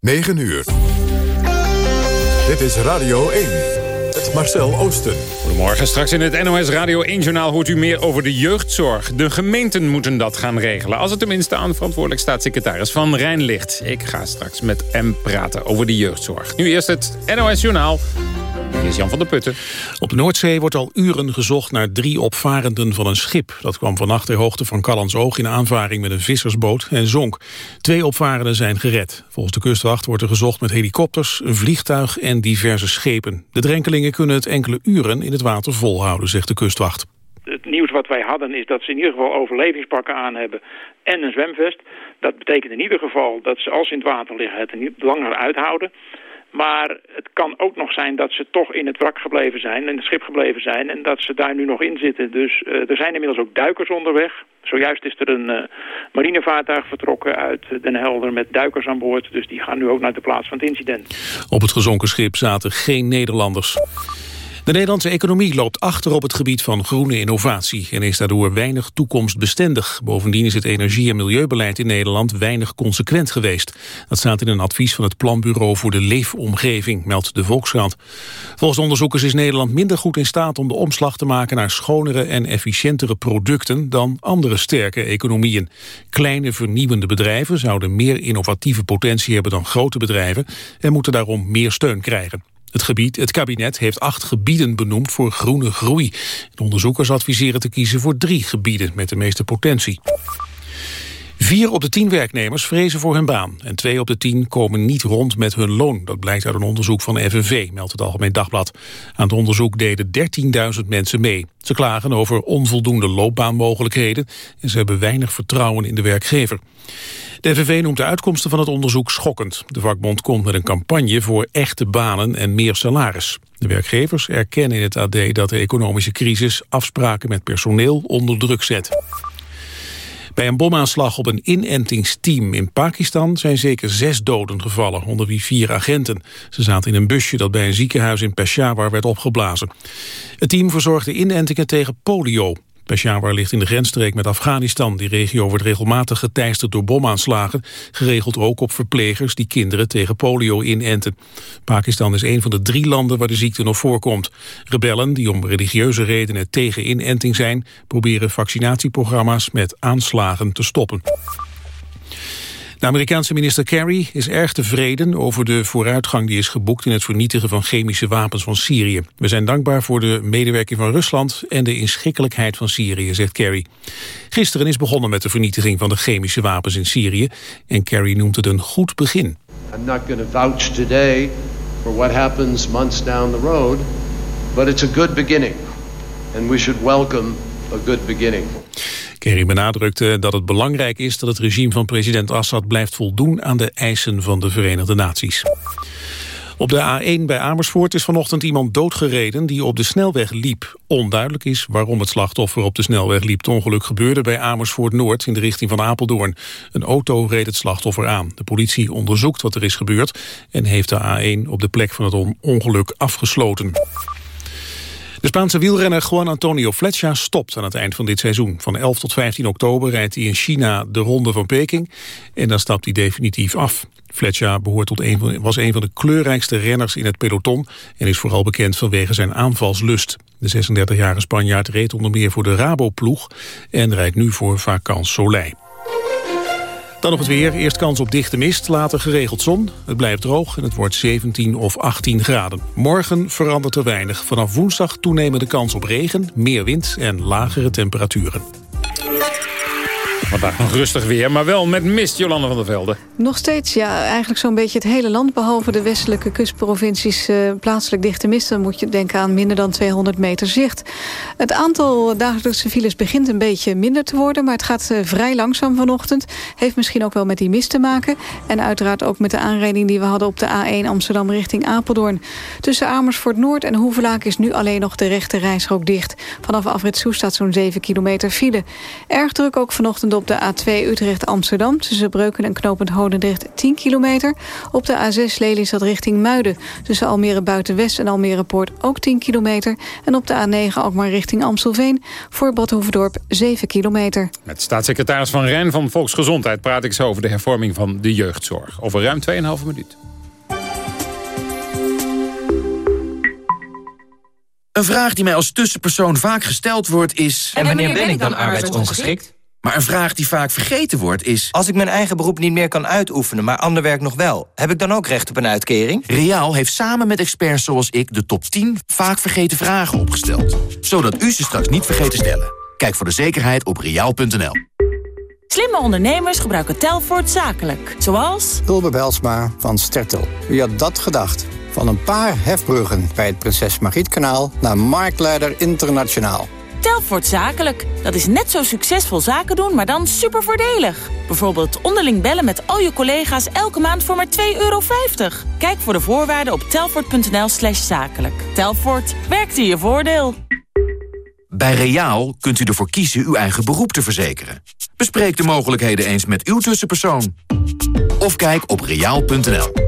9 uur. Dit is Radio 1. Het Marcel Oosten. Goedemorgen. Straks in het NOS Radio 1-journaal hoort u meer over de jeugdzorg. De gemeenten moeten dat gaan regelen. Als het tenminste aan verantwoordelijk staatssecretaris van Rijn ligt. Ik ga straks met hem praten over de jeugdzorg. Nu eerst het NOS-journaal. Hier is Jan van der Putten. Op de Noordzee wordt al uren gezocht naar drie opvarenden van een schip. Dat kwam vannacht ter hoogte van Callandsoog in aanvaring met een vissersboot en zonk. Twee opvarenden zijn gered. Volgens de kustwacht wordt er gezocht met helikopters, een vliegtuig en diverse schepen. De drenkelingen kunnen het enkele uren in het water volhouden, zegt de kustwacht. Het nieuws wat wij hadden is dat ze in ieder geval overlevingspakken aan hebben en een zwemvest. Dat betekent in ieder geval dat ze als ze in het water liggen het niet langer uithouden. Maar het kan ook nog zijn dat ze toch in het wrak gebleven zijn, in het schip gebleven zijn... en dat ze daar nu nog in zitten. Dus uh, er zijn inmiddels ook duikers onderweg. Zojuist is er een uh, marinevaartuig vertrokken uit Den Helder met duikers aan boord. Dus die gaan nu ook naar de plaats van het incident. Op het gezonken schip zaten geen Nederlanders. De Nederlandse economie loopt achter op het gebied van groene innovatie en is daardoor weinig toekomstbestendig. Bovendien is het energie- en milieubeleid in Nederland weinig consequent geweest. Dat staat in een advies van het Planbureau voor de Leefomgeving, meldt de Volkskrant. Volgens onderzoekers is Nederland minder goed in staat om de omslag te maken naar schonere en efficiëntere producten dan andere sterke economieën. Kleine vernieuwende bedrijven zouden meer innovatieve potentie hebben dan grote bedrijven en moeten daarom meer steun krijgen. Het, gebied, het kabinet heeft acht gebieden benoemd voor groene groei. De onderzoekers adviseren te kiezen voor drie gebieden met de meeste potentie. Vier op de tien werknemers vrezen voor hun baan. En twee op de tien komen niet rond met hun loon. Dat blijkt uit een onderzoek van FNV, meldt het Algemeen Dagblad. Aan het onderzoek deden 13.000 mensen mee. Ze klagen over onvoldoende loopbaanmogelijkheden... en ze hebben weinig vertrouwen in de werkgever. De FNV noemt de uitkomsten van het onderzoek schokkend. De vakbond komt met een campagne voor echte banen en meer salaris. De werkgevers erkennen in het AD dat de economische crisis... afspraken met personeel onder druk zet. Bij een bomaanslag op een inentingsteam in Pakistan zijn zeker zes doden gevallen, onder wie vier agenten. Ze zaten in een busje dat bij een ziekenhuis in Peshawar werd opgeblazen. Het team verzorgde inentingen tegen polio. Peshawar ligt in de grensstreek met Afghanistan. Die regio wordt regelmatig geteisterd door bomaanslagen. Geregeld ook op verplegers die kinderen tegen polio inenten. Pakistan is een van de drie landen waar de ziekte nog voorkomt. Rebellen die om religieuze redenen tegen inenting zijn... proberen vaccinatieprogramma's met aanslagen te stoppen. De Amerikaanse minister Kerry is erg tevreden over de vooruitgang die is geboekt in het vernietigen van chemische wapens van Syrië. We zijn dankbaar voor de medewerking van Rusland en de inschikkelijkheid van Syrië, zegt Kerry. Gisteren is begonnen met de vernietiging van de chemische wapens in Syrië en Kerry noemt het een goed begin. I'm not going to vouch today for what happens months down the road, but it's a good beginning and we should welcome a good beginning. Kerry benadrukte dat het belangrijk is dat het regime van president Assad blijft voldoen aan de eisen van de Verenigde Naties. Op de A1 bij Amersfoort is vanochtend iemand doodgereden die op de snelweg liep. Onduidelijk is waarom het slachtoffer op de snelweg liep. Het ongeluk gebeurde bij Amersfoort Noord in de richting van Apeldoorn. Een auto reed het slachtoffer aan. De politie onderzoekt wat er is gebeurd en heeft de A1 op de plek van het ongeluk afgesloten. De Spaanse wielrenner Juan Antonio Fletcher stopt aan het eind van dit seizoen. Van 11 tot 15 oktober rijdt hij in China de Ronde van Peking en dan stapt hij definitief af. Fletcher behoort tot een van, was een van de kleurrijkste renners in het peloton en is vooral bekend vanwege zijn aanvalslust. De 36-jarige Spanjaard reed onder meer voor de Rabo-ploeg en rijdt nu voor Vakant Soleil. Dan nog het weer. Eerst kans op dichte mist, later geregeld zon. Het blijft droog en het wordt 17 of 18 graden. Morgen verandert er weinig. Vanaf woensdag toenemende kans op regen, meer wind en lagere temperaturen. Vandaag nog rustig weer, maar wel met mist, Jolande van der Velde. Nog steeds, ja, eigenlijk zo'n beetje het hele land... behalve de westelijke kustprovincies uh, plaatselijk dichte mist. Dan moet je denken aan minder dan 200 meter zicht. Het aantal dagelijkse files begint een beetje minder te worden... maar het gaat uh, vrij langzaam vanochtend. Heeft misschien ook wel met die mist te maken. En uiteraard ook met de aanrijding die we hadden op de A1 Amsterdam richting Apeldoorn. Tussen Amersfoort Noord en Hoevelaak is nu alleen nog de rechte reisrook dicht. Vanaf afrit Soest staat zo'n 7 kilometer file. Erg druk ook vanochtend op de A2 Utrecht-Amsterdam... tussen Breuken en Knopend Hodendrecht 10 kilometer. Op de A6 Lelystad richting Muiden... tussen Almere Buitenwest en Almere Poort ook 10 kilometer. En op de A9 ook maar richting Amstelveen... voor Bad Hoeverdorp 7 kilometer. Met staatssecretaris Van Rijn van Volksgezondheid... praat ik zo over de hervorming van de jeugdzorg. Over ruim 2,5 minuut. Een vraag die mij als tussenpersoon vaak gesteld wordt is... En wanneer ben ik dan arbeidsongeschikt? Maar een vraag die vaak vergeten wordt is... Als ik mijn eigen beroep niet meer kan uitoefenen, maar ander werk nog wel... heb ik dan ook recht op een uitkering? Riaal heeft samen met experts zoals ik de top 10 vaak vergeten vragen opgesteld. Zodat u ze straks niet vergeet te stellen. Kijk voor de zekerheid op riaal.nl. Slimme ondernemers gebruiken Telfort zakelijk. Zoals... Ulbe Belsma van Stertel. Wie had dat gedacht? Van een paar hefbruggen bij het Prinses Margrietkanaal... naar Marktleider Internationaal. Telfort Zakelijk. Dat is net zo succesvol zaken doen, maar dan super voordelig. Bijvoorbeeld onderling bellen met al je collega's elke maand voor maar 2,50 euro. Kijk voor de voorwaarden op telfort.nl slash zakelijk. Telfort, werkt in je voordeel. Bij Reaal kunt u ervoor kiezen uw eigen beroep te verzekeren. Bespreek de mogelijkheden eens met uw tussenpersoon. Of kijk op reaal.nl.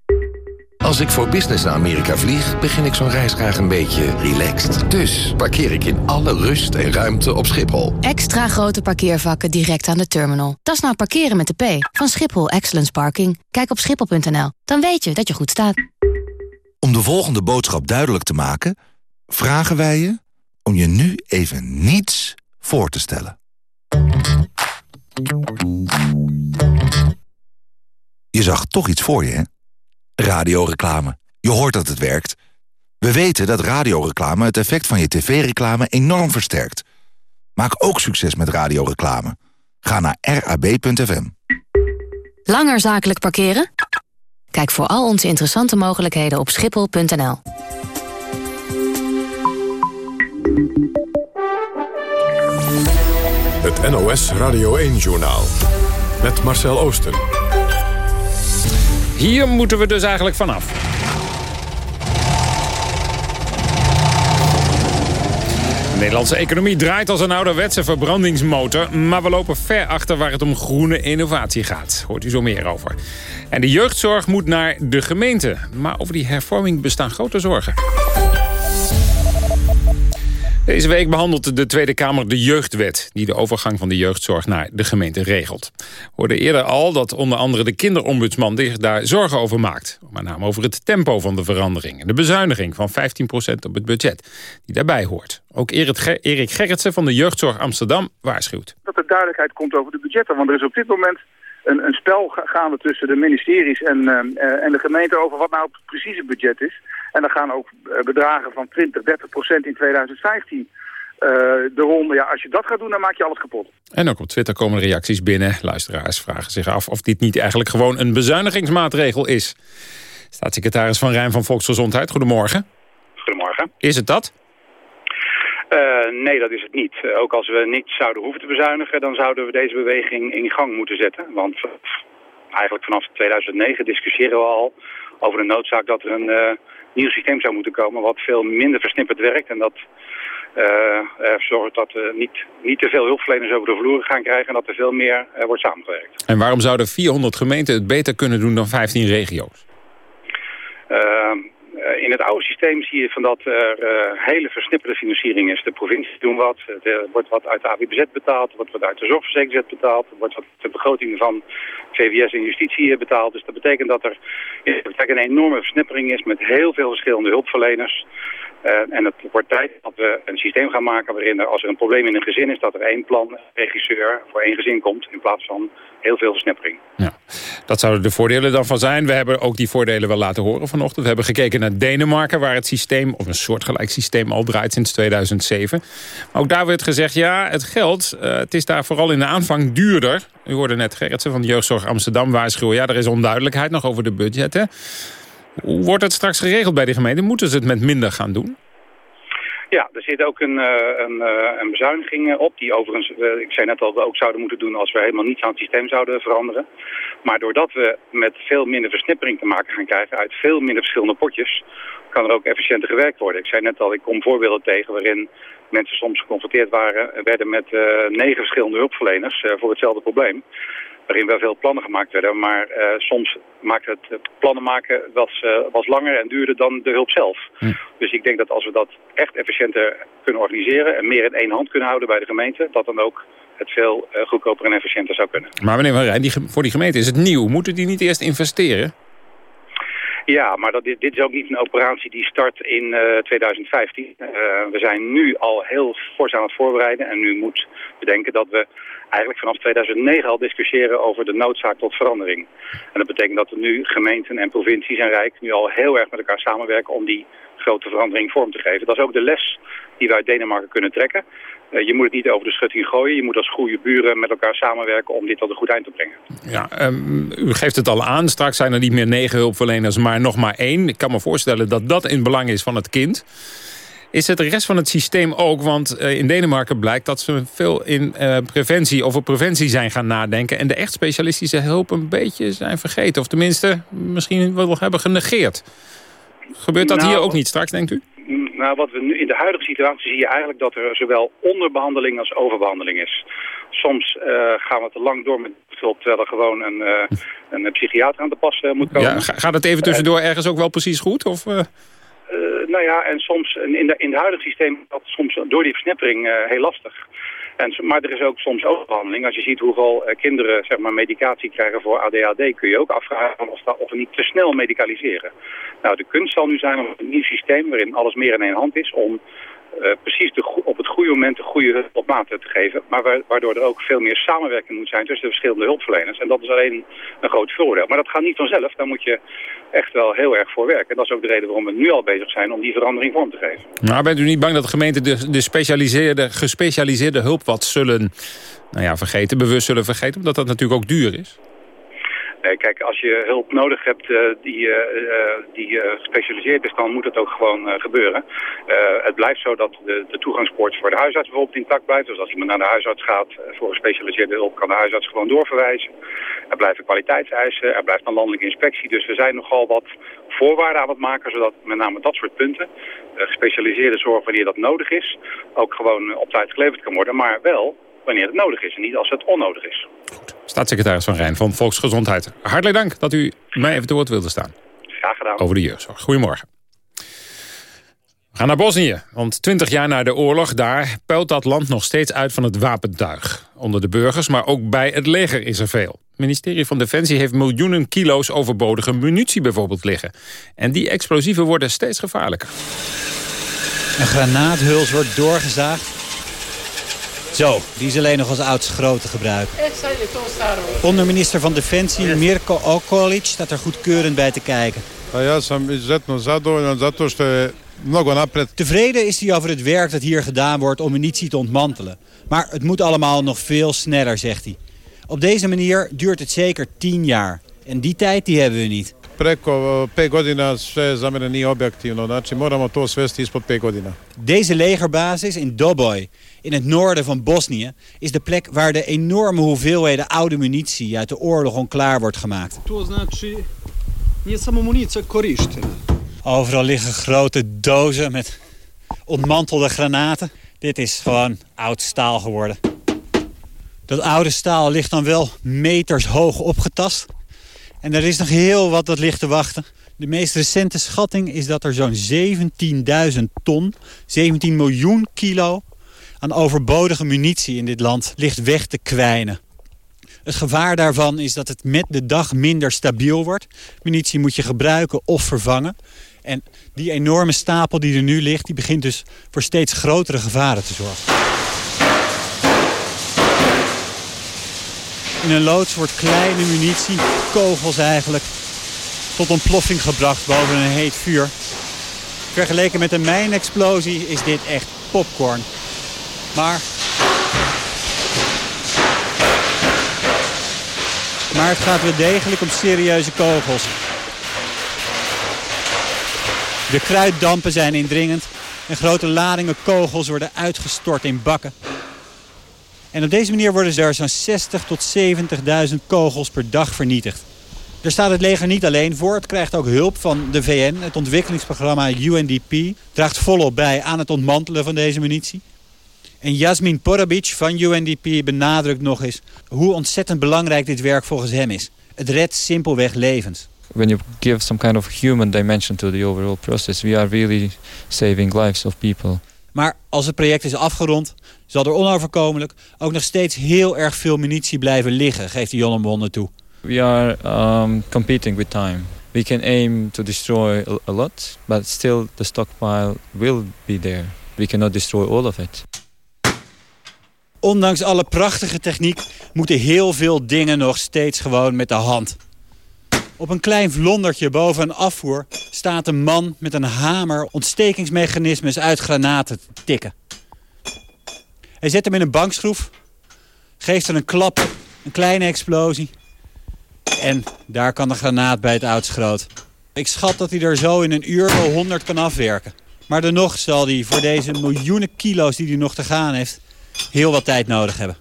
Als ik voor business naar Amerika vlieg, begin ik zo'n reis graag een beetje relaxed. Dus parkeer ik in alle rust en ruimte op Schiphol. Extra grote parkeervakken direct aan de terminal. Dat is nou parkeren met de P van Schiphol Excellence Parking. Kijk op schiphol.nl, dan weet je dat je goed staat. Om de volgende boodschap duidelijk te maken... vragen wij je om je nu even niets voor te stellen. Je zag toch iets voor je, hè? Radioreclame. Je hoort dat het werkt. We weten dat radioreclame het effect van je tv-reclame enorm versterkt. Maak ook succes met radioreclame. Ga naar rab.fm. Langer zakelijk parkeren? Kijk voor al onze interessante mogelijkheden op schiphol.nl. Het NOS Radio 1-journaal. Met Marcel Oosten. Hier moeten we dus eigenlijk vanaf. De Nederlandse economie draait als een ouderwetse verbrandingsmotor... maar we lopen ver achter waar het om groene innovatie gaat. Hoort u zo meer over. En de jeugdzorg moet naar de gemeente. Maar over die hervorming bestaan grote zorgen. Deze week behandelt de Tweede Kamer de jeugdwet... die de overgang van de jeugdzorg naar de gemeente regelt. We hoorden eerder al dat onder andere de kinderombudsman... zich daar zorgen over maakt. Met name over het tempo van de verandering... en de bezuiniging van 15% op het budget die daarbij hoort. Ook Erik Gerritsen van de Jeugdzorg Amsterdam waarschuwt. Dat er duidelijkheid komt over de budgetten. Want er is op dit moment een, een spel gaande tussen de ministeries en, uh, en de gemeente... over wat nou het precieze budget is... En dan gaan ook eh, bedragen van 20, 30 procent in 2015 uh, de ronde. Ja, als je dat gaat doen, dan maak je alles kapot. En ook op Twitter komen reacties binnen. Luisteraars vragen zich af of dit niet eigenlijk gewoon een bezuinigingsmaatregel is. Staatssecretaris Van Rijn van Volksgezondheid, goedemorgen. Goedemorgen. Is het dat? Uh, nee, dat is het niet. Ook als we niet zouden hoeven te bezuinigen, dan zouden we deze beweging in gang moeten zetten. Want eigenlijk vanaf 2009 discussiëren we al over de noodzaak dat er een nieuw systeem zou moeten komen wat veel minder versnipperd werkt en dat ervoor zorgt dat we niet, niet te veel hulpverleners over de vloer gaan krijgen en dat er veel meer uh, wordt samengewerkt. En waarom zouden 400 gemeenten het beter kunnen doen dan 15 regio's? Uh, in het oude systeem zie je van dat er hele versnipperde financiering is. De provincies doen wat, er wordt wat uit de AWBZ betaald, er wordt wat uit de zorgverzekering betaald, er wordt wat de begroting van VWS en justitie betaald. Dus dat betekent dat er in een enorme versnippering is met heel veel verschillende hulpverleners. Uh, en het wordt tijd dat we een systeem gaan maken waarin als er een probleem in een gezin is, dat er één plan regisseur voor één gezin komt in plaats van heel veel versnippering. Ja, dat zouden de voordelen dan van zijn. We hebben ook die voordelen wel laten horen vanochtend. We hebben gekeken naar Denemarken waar het systeem, of een soortgelijk systeem al draait sinds 2007. Maar ook daar werd gezegd, ja, het geld, uh, het is daar vooral in de aanvang duurder. U hoorde net Gerritsen van de Jeugdzorg Amsterdam waarschuwen. Ja, er is onduidelijkheid nog over de budgetten. Hoe wordt het straks geregeld bij de gemeente? Moeten ze het met minder gaan doen? Ja, er zit ook een, uh, een, uh, een bezuiniging op, die overigens, ik zei net al, we ook zouden moeten doen als we helemaal niets aan het systeem zouden veranderen. Maar doordat we met veel minder versnippering te maken gaan krijgen uit veel minder verschillende potjes, kan er ook efficiënter gewerkt worden. Ik zei net al, ik kom voorbeelden tegen waarin mensen soms geconfronteerd waren, werden met negen verschillende hulpverleners voor hetzelfde probleem waarin wel veel plannen gemaakt werden. Maar uh, soms maakt het uh, plannen maken was, uh, was langer en duurder dan de hulp zelf. Hm. Dus ik denk dat als we dat echt efficiënter kunnen organiseren... en meer in één hand kunnen houden bij de gemeente... dat dan ook het veel goedkoper en efficiënter zou kunnen. Maar meneer Van Rijn, die, voor die gemeente is het nieuw. Moeten die niet eerst investeren? Ja, maar dat, dit, dit, is ook niet een operatie die start in uh, 2015. Uh, we zijn nu al heel fors aan het voorbereiden. En nu moet bedenken dat we eigenlijk vanaf 2009 al discussiëren over de noodzaak tot verandering. En dat betekent dat er nu gemeenten en provincies en Rijk nu al heel erg met elkaar samenwerken om die grote verandering vorm te geven. Dat is ook de les die we uit Denemarken kunnen trekken. Uh, je moet het niet over de schutting gooien. Je moet als goede buren met elkaar samenwerken om dit tot een goed eind te brengen. Ja, um, u geeft het al aan. Straks zijn er niet meer negen hulpverleners, maar nog maar één. Ik kan me voorstellen dat dat in belang is van het kind. Is het de rest van het systeem ook? Want uh, in Denemarken blijkt dat ze veel in uh, preventie, over preventie zijn gaan nadenken. En de echt specialistische hulp een beetje zijn vergeten. Of tenminste misschien wel hebben genegeerd. Gebeurt dat nou, hier ook niet straks, denkt u? Nou, wat we nu in de huidige situatie zie je eigenlijk dat er zowel onderbehandeling als overbehandeling is. Soms uh, gaan we te lang door met hulp, terwijl er gewoon een, uh, een psychiater aan de pas moet komen. Ja, gaat het even tussendoor ergens ook wel precies goed? Of, nou ja, en soms in, de, in het huidige systeem is dat soms door die versnippering uh, heel lastig. En, maar er is ook soms overbehandeling. Als je ziet hoeveel uh, kinderen zeg maar, medicatie krijgen voor ADHD... kun je ook afvragen of, dat, of we niet te snel medicaliseren. Nou, de kunst zal nu zijn om een nieuw systeem... waarin alles meer in één hand is... om uh, precies op het goede moment de goede op maat te geven. Maar waardoor er ook veel meer samenwerking moet zijn tussen de verschillende hulpverleners. En dat is alleen een groot voordeel. Maar dat gaat niet vanzelf. Daar moet je echt wel heel erg voor werken. En dat is ook de reden waarom we nu al bezig zijn om die verandering vorm te geven. Maar bent u niet bang dat de gemeenten de, de specialiseerde, gespecialiseerde hulp wat zullen nou ja, vergeten, bewust zullen vergeten? Omdat dat natuurlijk ook duur is. Nee, kijk, als je hulp nodig hebt uh, die, uh, die uh, gespecialiseerd is, dan moet het ook gewoon gebeuren. het blijft zo dat de, de toegangspoort voor de huisarts bijvoorbeeld intact blijft. Dus als iemand naar de huisarts gaat voor gespecialiseerde hulp, kan de huisarts gewoon doorverwijzen. Er blijven kwaliteitseisen, er blijft een landelijke inspectie. Dus we zijn nogal wat voorwaarden aan het maken, zodat met name dat soort punten, gespecialiseerde zorg wanneer dat nodig is, ook gewoon op tijd geleverd kan worden. Maar wel wanneer het nodig is en niet als het onnodig is. Staatssecretaris Van Rijn van Volksgezondheid. Hartelijk dank dat u mij even te woord wilde staan. Graag gedaan. Over de jeugdzorg. Goedemorgen. We gaan naar Bosnië, want twintig jaar na de oorlog daar puilt dat land nog steeds uit van het wapentuig. Onder de burgers, maar ook bij het leger is er veel. Het ministerie van Defensie heeft miljoenen kilo's overbodige munitie bijvoorbeeld liggen. En die explosieven worden steeds gevaarlijker. Een granaathuls wordt doorgezaagd zo, die is alleen nog als oudste grote gebruiken. Onderminister van Defensie Mirko Okolic staat er goedkeurend bij te kijken. Tevreden is hij over het werk dat hier gedaan wordt om munitie te ontmantelen. Maar het moet allemaal nog veel sneller, zegt hij. Op deze manier duurt het zeker tien jaar. En die tijd die hebben we niet preko 5 godina sve za mene nije objektivno. Znači moramo to svesti ispod 5 godina. Deze legerbasis in Doboj, in het noorden van Bosnië, is de plek waar de enorme hoeveelheden oude munitie uit de oorlog onklaar wordt gemaakt. Overal liggen grote dozen met ontmantelde granaten. Dit is gewoon oud staal geworden. Dat oude staal ligt dan wel meters hoog opgetast. En er is nog heel wat dat ligt te wachten. De meest recente schatting is dat er zo'n 17.000 ton, 17 miljoen kilo... aan overbodige munitie in dit land ligt weg te kwijnen. Het gevaar daarvan is dat het met de dag minder stabiel wordt. Munitie moet je gebruiken of vervangen. En die enorme stapel die er nu ligt... die begint dus voor steeds grotere gevaren te zorgen. In een loods wordt kleine munitie, kogels eigenlijk, tot ontploffing gebracht boven een heet vuur. Vergeleken met een mijnexplosie is dit echt popcorn. Maar... Maar het gaat wel degelijk om serieuze kogels. De kruiddampen zijn indringend En grote ladingen kogels worden uitgestort in bakken. En op deze manier worden er zo'n 60 tot 70.000 kogels per dag vernietigd. Daar staat het leger niet alleen voor. Het krijgt ook hulp van de VN. Het ontwikkelingsprogramma UNDP draagt volop bij aan het ontmantelen van deze munitie. En Yasmin Porabic van UNDP benadrukt nog eens hoe ontzettend belangrijk dit werk volgens hem is. Het redt simpelweg levens. When you give some kind of human dimension to the overall process, we are really saving lives of people. Maar als het project is afgerond, zal er onoverkomelijk ook nog steeds heel erg veel munitie blijven liggen, geeft de Jonnemonde toe. We are um, competing with time. We can aim to destroy a lot, but still the stockpile will be there. We cannot destroy all of it. Ondanks alle prachtige techniek moeten heel veel dingen nog steeds gewoon met de hand. Op een klein vlondertje boven een afvoer staat een man met een hamer ontstekingsmechanismes uit granaten te tikken. Hij zet hem in een bankschroef, geeft er een klap, een kleine explosie. En daar kan de granaat bij het oudst groot. Ik schat dat hij er zo in een uur wel 100 kan afwerken. Maar dan nog zal hij voor deze miljoenen kilo's die hij nog te gaan heeft... heel wat tijd nodig hebben.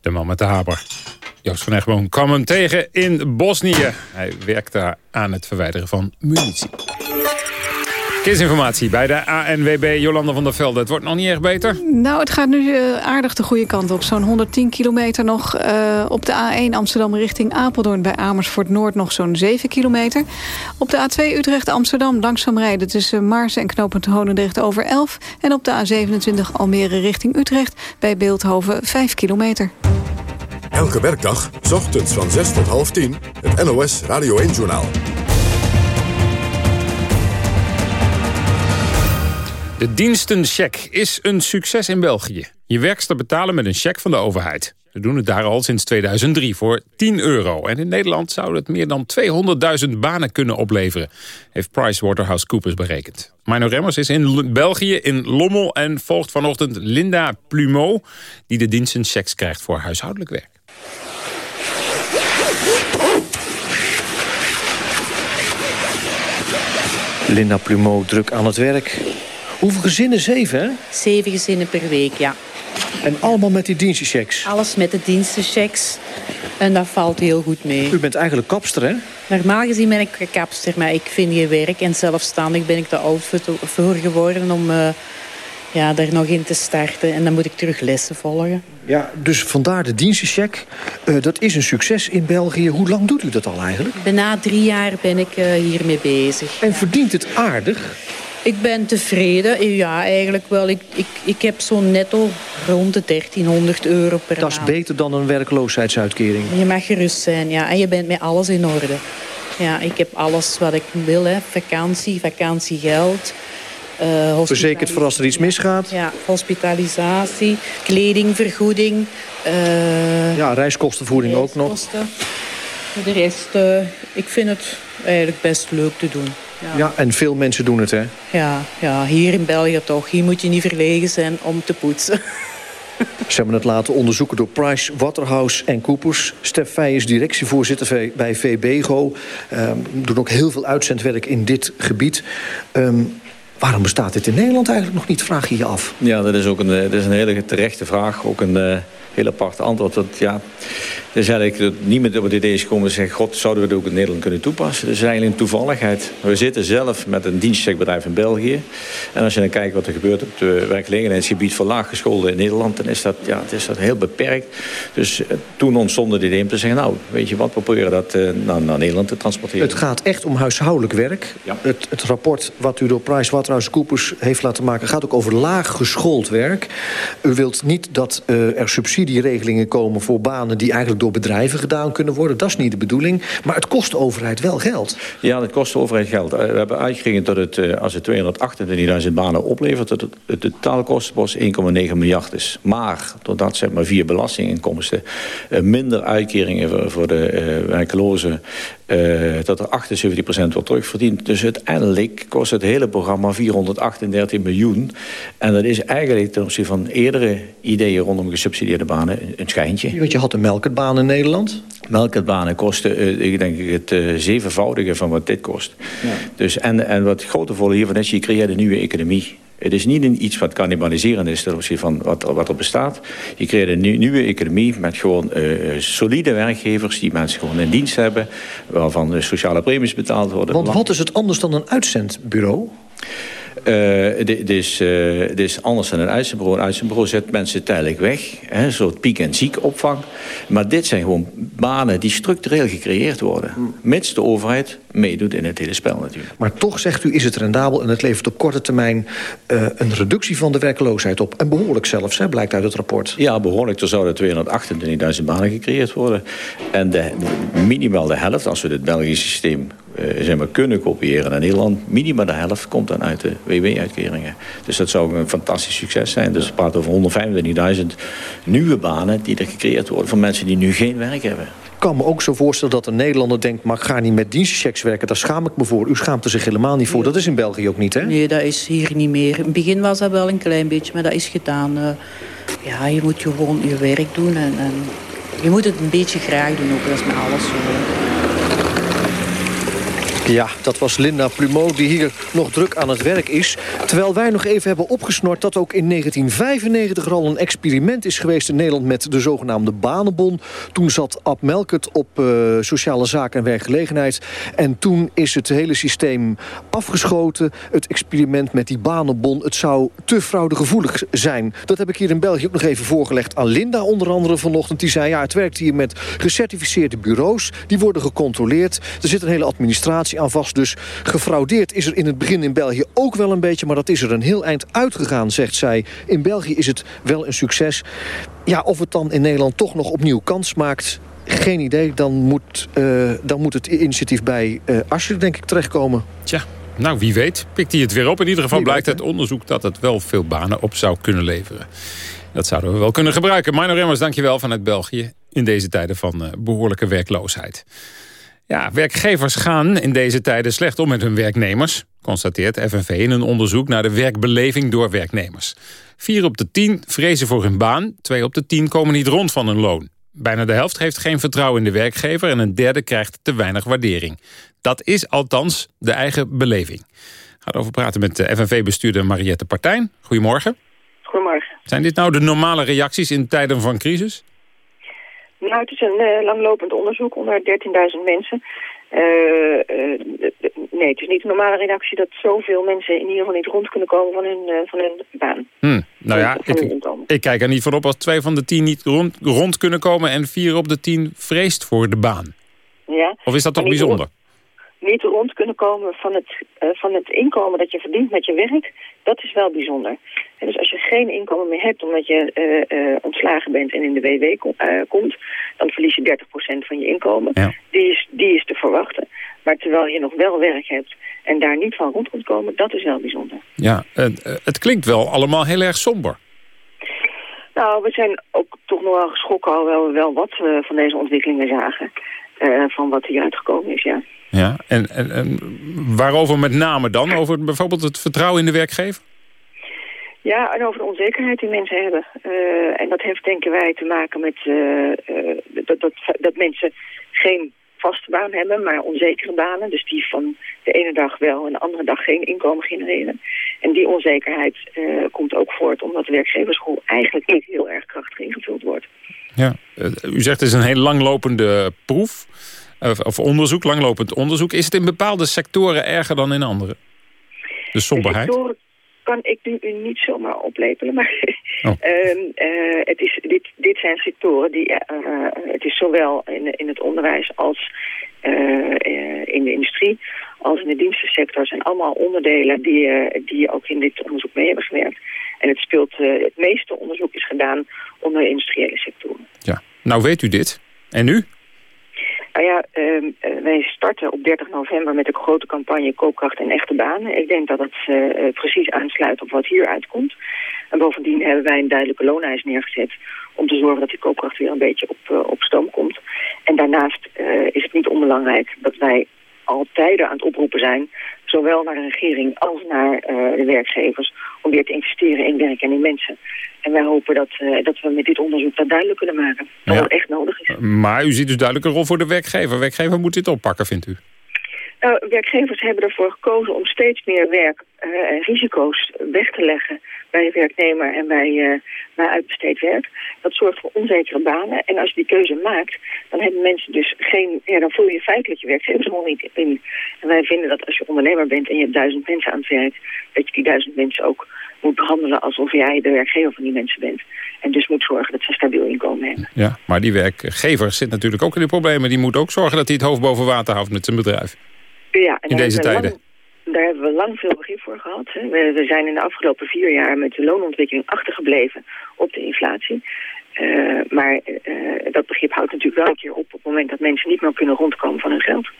De man met de haber. Joost van Egmond kwam hem tegen in Bosnië. Hij werkt daar aan het verwijderen van munitie. Verkeersinformatie bij de ANWB Jolanda van der Velde. Het wordt nog niet erg beter? Nou, het gaat nu uh, aardig de goede kant op. Zo'n 110 kilometer nog uh, op de A1 Amsterdam richting Apeldoorn... bij Amersfoort Noord nog zo'n 7 kilometer. Op de A2 Utrecht-Amsterdam langzaam rijden... tussen Maarsen en knooppunt Honendrecht over 11. En op de A27 Almere richting Utrecht... bij Beeldhoven 5 kilometer. Elke werkdag, s ochtends van 6 tot half 10... het NOS Radio 1-journaal. De dienstencheck is een succes in België. Je werkster betalen met een cheque van de overheid. We doen het daar al sinds 2003 voor 10 euro. En in Nederland zou het meer dan 200.000 banen kunnen opleveren... heeft PricewaterhouseCoopers berekend. Mino Remmers is in België, in Lommel... en volgt vanochtend Linda Plumeau... die de dienstenchecks krijgt voor huishoudelijk werk. Linda Plumeau druk aan het werk. Hoeveel gezinnen? Zeven, hè? Zeven gezinnen per week, ja. En allemaal met die dienstenchecks? Alles met de dienstenchecks. En dat valt heel goed mee. U bent eigenlijk kapster, hè? Normaal gezien ben ik kapster, maar ik vind je werk. En zelfstandig ben ik te oud voor geworden om uh, ja, daar nog in te starten. En dan moet ik terug lessen volgen. Ja, dus vandaar de dienstencheck. Uh, dat is een succes in België. Hoe lang doet u dat al eigenlijk? Bijna drie jaar ben ik uh, hiermee bezig. En verdient het aardig? Ik ben tevreden. Ja, eigenlijk wel. Ik, ik, ik heb zo'n netto rond de 1300 euro per maand. Dat is beter dan een werkloosheidsuitkering. Je mag gerust zijn, ja. En je bent met alles in orde. Ja, ik heb alles wat ik wil, hè. Vakantie, vakantiegeld. Uh, Verzekerd voor als er iets misgaat? Ja, hospitalisatie, kledingvergoeding. Uh, ja, reiskostenvoeding ook nog. De rest, uh, ik vind het eigenlijk best leuk te doen. Ja. ja. en veel mensen doen het, hè? Ja, ja, hier in België toch. Hier moet je niet verlegen zijn om te poetsen. Ze hebben het laten onderzoeken door Price, Waterhouse en Coopers. Stef Fey is directievoorzitter bij VBGO. Um, doen ook heel veel uitzendwerk in dit gebied. Um, waarom bestaat dit in Nederland eigenlijk nog niet, vraag je je af? Ja, dat is ook een, dat is een hele terechte vraag. Ook een uh, heel apart antwoord. Dat, ja, dus eigenlijk dat niemand op het idee is gekomen en zegt... god, zouden we het ook in Nederland kunnen toepassen? Dat is eigenlijk een toevalligheid. We zitten zelf met een dienstcheckbedrijf in België. En als je dan kijkt wat er gebeurt op het werkgelegenheidsgebied... voor laaggescholden in Nederland, dan is dat, ja, het is dat heel beperkt. Dus uh, toen ontstond het idee om te zeggen... nou, weet je wat, we proberen dat uh, naar, naar, Nederland te transporteren. Het gaat echt om huishoudelijk werk. Ja. Het, het, rapport wat u door PricewaterhouseCoopers heeft laten maken... gaat ook over laaggeschoold werk. U wilt niet dat uh, er subsidieregelingen komen voor banen... die eigenlijk door bedrijven gedaan kunnen worden. Dat is niet de bedoeling. Maar het kost de overheid wel geld. Ja, het kost de overheid geld. We hebben uitgerekend dat het, als het 228.000 banen oplevert... dat het, het totaalkostenpost 1,9 miljard is. Maar, doordat zeg maar, via belastinginkomsten... minder uitkeringen voor, de werklozen... Uh, dat er 78% wordt terugverdiend. Dus uiteindelijk kost het hele programma 438 miljoen. En dat is eigenlijk ten opzichte van eerdere ideeën rondom gesubsidieerde banen een schijntje. Want je had een melkertbaan in Nederland. Welke banen kosten, uh, ik denk het uh, zevenvoudige van wat dit kost. Ja. Dus, en, en wat het grote voordeel hiervan is, je creëert een nieuwe economie. Het is niet iets wat cannibaliserend is ten opzichte van wat, wat er bestaat. Je creëert een nieuw, nieuwe economie met gewoon uh, solide werkgevers... die mensen gewoon in dienst hebben... waarvan sociale premies betaald worden. Want wat is het anders dan een uitzendbureau? Uh, dit, is, dit is anders dan een uitzendbureau. Een uitzendbureau zet mensen tijdelijk weg. Hè, een soort piek- en ziekopvang. Maar dit zijn gewoon banen die structureel gecreëerd worden. Hmm. Mits de overheid meedoet in het hele spel natuurlijk. Maar toch, zegt u, is het rendabel en het levert op korte termijn... Uh, een reductie van de werkloosheid op. En behoorlijk zelfs, hè, blijkt uit het rapport. Ja, behoorlijk. Er zouden 228.000 banen gecreëerd worden. En de, minimaal de helft, als we het Belgische systeem zeg maar, kunnen kopiëren naar Nederland... minimaal de helft komt dan uit de WW-uitkeringen. Dus dat zou een fantastisch succes zijn. Dus we praten over 125.000 nieuwe banen die er gecreëerd worden... voor mensen die nu geen werk hebben. Ik kan me ook zo voorstellen dat een Nederlander denkt... maar ik ga niet met dienstenchecks werken, daar schaam ik me voor. U schaamt er zich helemaal niet voor. Dat is in België ook niet, hè? Nee, dat is hier niet meer. In het begin was dat wel een klein beetje, maar dat is gedaan. Uh, ja, je moet gewoon je werk doen en, en, je moet het een beetje graag doen ook. Dat is met alles zo. Ja, dat was Linda Plumeau die hier nog druk aan het werk is. Terwijl wij nog even hebben opgesnort dat ook in 1995 er al een experiment is geweest in Nederland met de zogenaamde banenbon. Toen zat Ab Melkert op uh, sociale zaken en werkgelegenheid. En toen is het hele systeem afgeschoten. Het experiment met die banenbon, het zou te fraudegevoelig zijn. Dat heb ik hier in België ook nog even voorgelegd aan Linda onder andere vanochtend. Die zei, ja, het werkt hier met gecertificeerde bureaus. Die worden gecontroleerd. Er zit een hele administratie aan vast. Dus gefraudeerd is er in het begin in België ook wel een beetje... maar dat is er een heel eind uitgegaan, zegt zij. In België is het wel een succes. Ja, of het dan in Nederland toch nog opnieuw kans maakt... Geen idee, dan moet, uh, dan moet het initiatief bij uh, Asscher denk ik terechtkomen. Tja, nou wie weet pikt hij het weer op. In ieder geval blijkt uit onderzoek dat het wel veel banen op zou kunnen leveren. Dat zouden we wel kunnen gebruiken. Mino Remmers, dankjewel vanuit België... in deze tijden van uh, behoorlijke werkloosheid. Ja, werkgevers gaan in deze tijden slecht om met hun werknemers... constateert FNV in een onderzoek naar de werkbeleving door werknemers. Vier op de tien vrezen voor hun baan, twee op de tien komen niet rond van hun loon. Bijna de helft heeft geen vertrouwen in de werkgever... en een derde krijgt te weinig waardering. Dat is althans de eigen beleving. Gaat over praten met de FNV-bestuurder Mariette Partijn. Goedemorgen. Goedemorgen. Zijn dit nou de normale reacties in tijden van crisis? Nou, het is een uh, langlopend onderzoek onder 13.000 mensen. Uh, uh, nee, het is niet een normale redactie dat zoveel mensen in ieder geval niet rond kunnen komen van hun, van hun baan. Hmm. Nou ja, ik, ik, kijk er niet van op als twee van de tien niet rond, rond kunnen komen en vier op de tien vreest voor de baan. Ja. Of is dat toch bijzonder? Niet rond kunnen komen van het, uh, van het inkomen dat je verdient met je werk, dat is wel bijzonder. En dus als je geen inkomen meer hebt omdat je uh, uh, ontslagen bent en in de WW kom, komt, dan verlies je 30% van je inkomen. Ja. Die, is, die is te verwachten. Maar terwijl je nog wel werk hebt en daar niet van rond kunt komen, dat is wel bijzonder. Ja, het klinkt wel allemaal heel erg somber. Nou, we zijn ook toch nog wel geschrokken al wel, wel wat we van deze ontwikkelingen zagen. van wat hier uitgekomen is, ja. Ja, en, en, en, waarover met name dan? Over bijvoorbeeld het vertrouwen in de werkgever? Ja, en over de onzekerheid die mensen hebben. Uh, en dat heeft denken wij te maken met uh, uh, dat, dat, dat mensen geen vaste baan hebben, maar onzekere banen. Dus die van de ene dag wel en de andere dag geen inkomen genereren. En die onzekerheid komt ook voort omdat de werkgeverschool eigenlijk niet heel erg krachtig ingevuld wordt. Ja, u zegt het is een heel langlopende proef of onderzoek, langlopend onderzoek. Is het in bepaalde sectoren erger dan in andere? De somberheid? De kan ik nu niet zomaar oplepelen, maar oh. uh, uh, het is, dit, dit zijn sectoren die, uh, het is zowel in, in het onderwijs als in de industrie als in de dienstensector zijn allemaal onderdelen die, die ook in dit onderzoek mee hebben gewerkt. En het speelt, het meeste onderzoek is gedaan onder de industriële sectoren. Ja, nou weet u dit. En nu? Nou ja, uh, wij starten op 30 november met een grote campagne Koopkracht en Echte Banen. Ik denk dat het uh, precies aansluit op wat hier uitkomt. En bovendien hebben wij een duidelijke looneis neergezet... om te zorgen dat die koopkracht weer een beetje op, op stoom komt. En daarnaast is het niet onbelangrijk dat wij al tijden aan het oproepen zijn... zowel naar de regering als naar de werkgevers, om weer te investeren in werk en in mensen. En wij hopen dat, dat we met dit onderzoek dat duidelijk kunnen maken. Dat het echt nodig is. Maar u ziet dus duidelijk een rol voor de werkgever. Werkgever moet dit oppakken, vindt u? Nou, werkgevers hebben ervoor gekozen om steeds meer werk en risico's weg te leggen bij werknemer en bij, uh, bij uitbesteed werk. Dat zorgt voor onzekere banen. En als je die keuze maakt, dan hebben mensen dus geen... Ja, dan voel je feitelijk je werkgevers gewoon niet in. En wij vinden dat als je ondernemer bent en je hebt duizend mensen aan het werk... dat je die duizend mensen ook moet behandelen alsof jij de werkgever van die mensen bent. En dus moet zorgen dat ze stabiel inkomen hebben. Ja, maar die werkgever zit natuurlijk ook in de problemen. Die moet ook zorgen dat hij het hoofd boven water houdt met zijn bedrijf. Ja, in deze tijden daar hebben we lang veel begrip voor gehad. Hè. We, we, zijn in de afgelopen vier jaar met de loonontwikkeling achtergebleven op de inflatie. Uh, maar uh, dat begrip houdt natuurlijk wel een keer op op het moment dat mensen niet meer kunnen rondkomen van hun geld.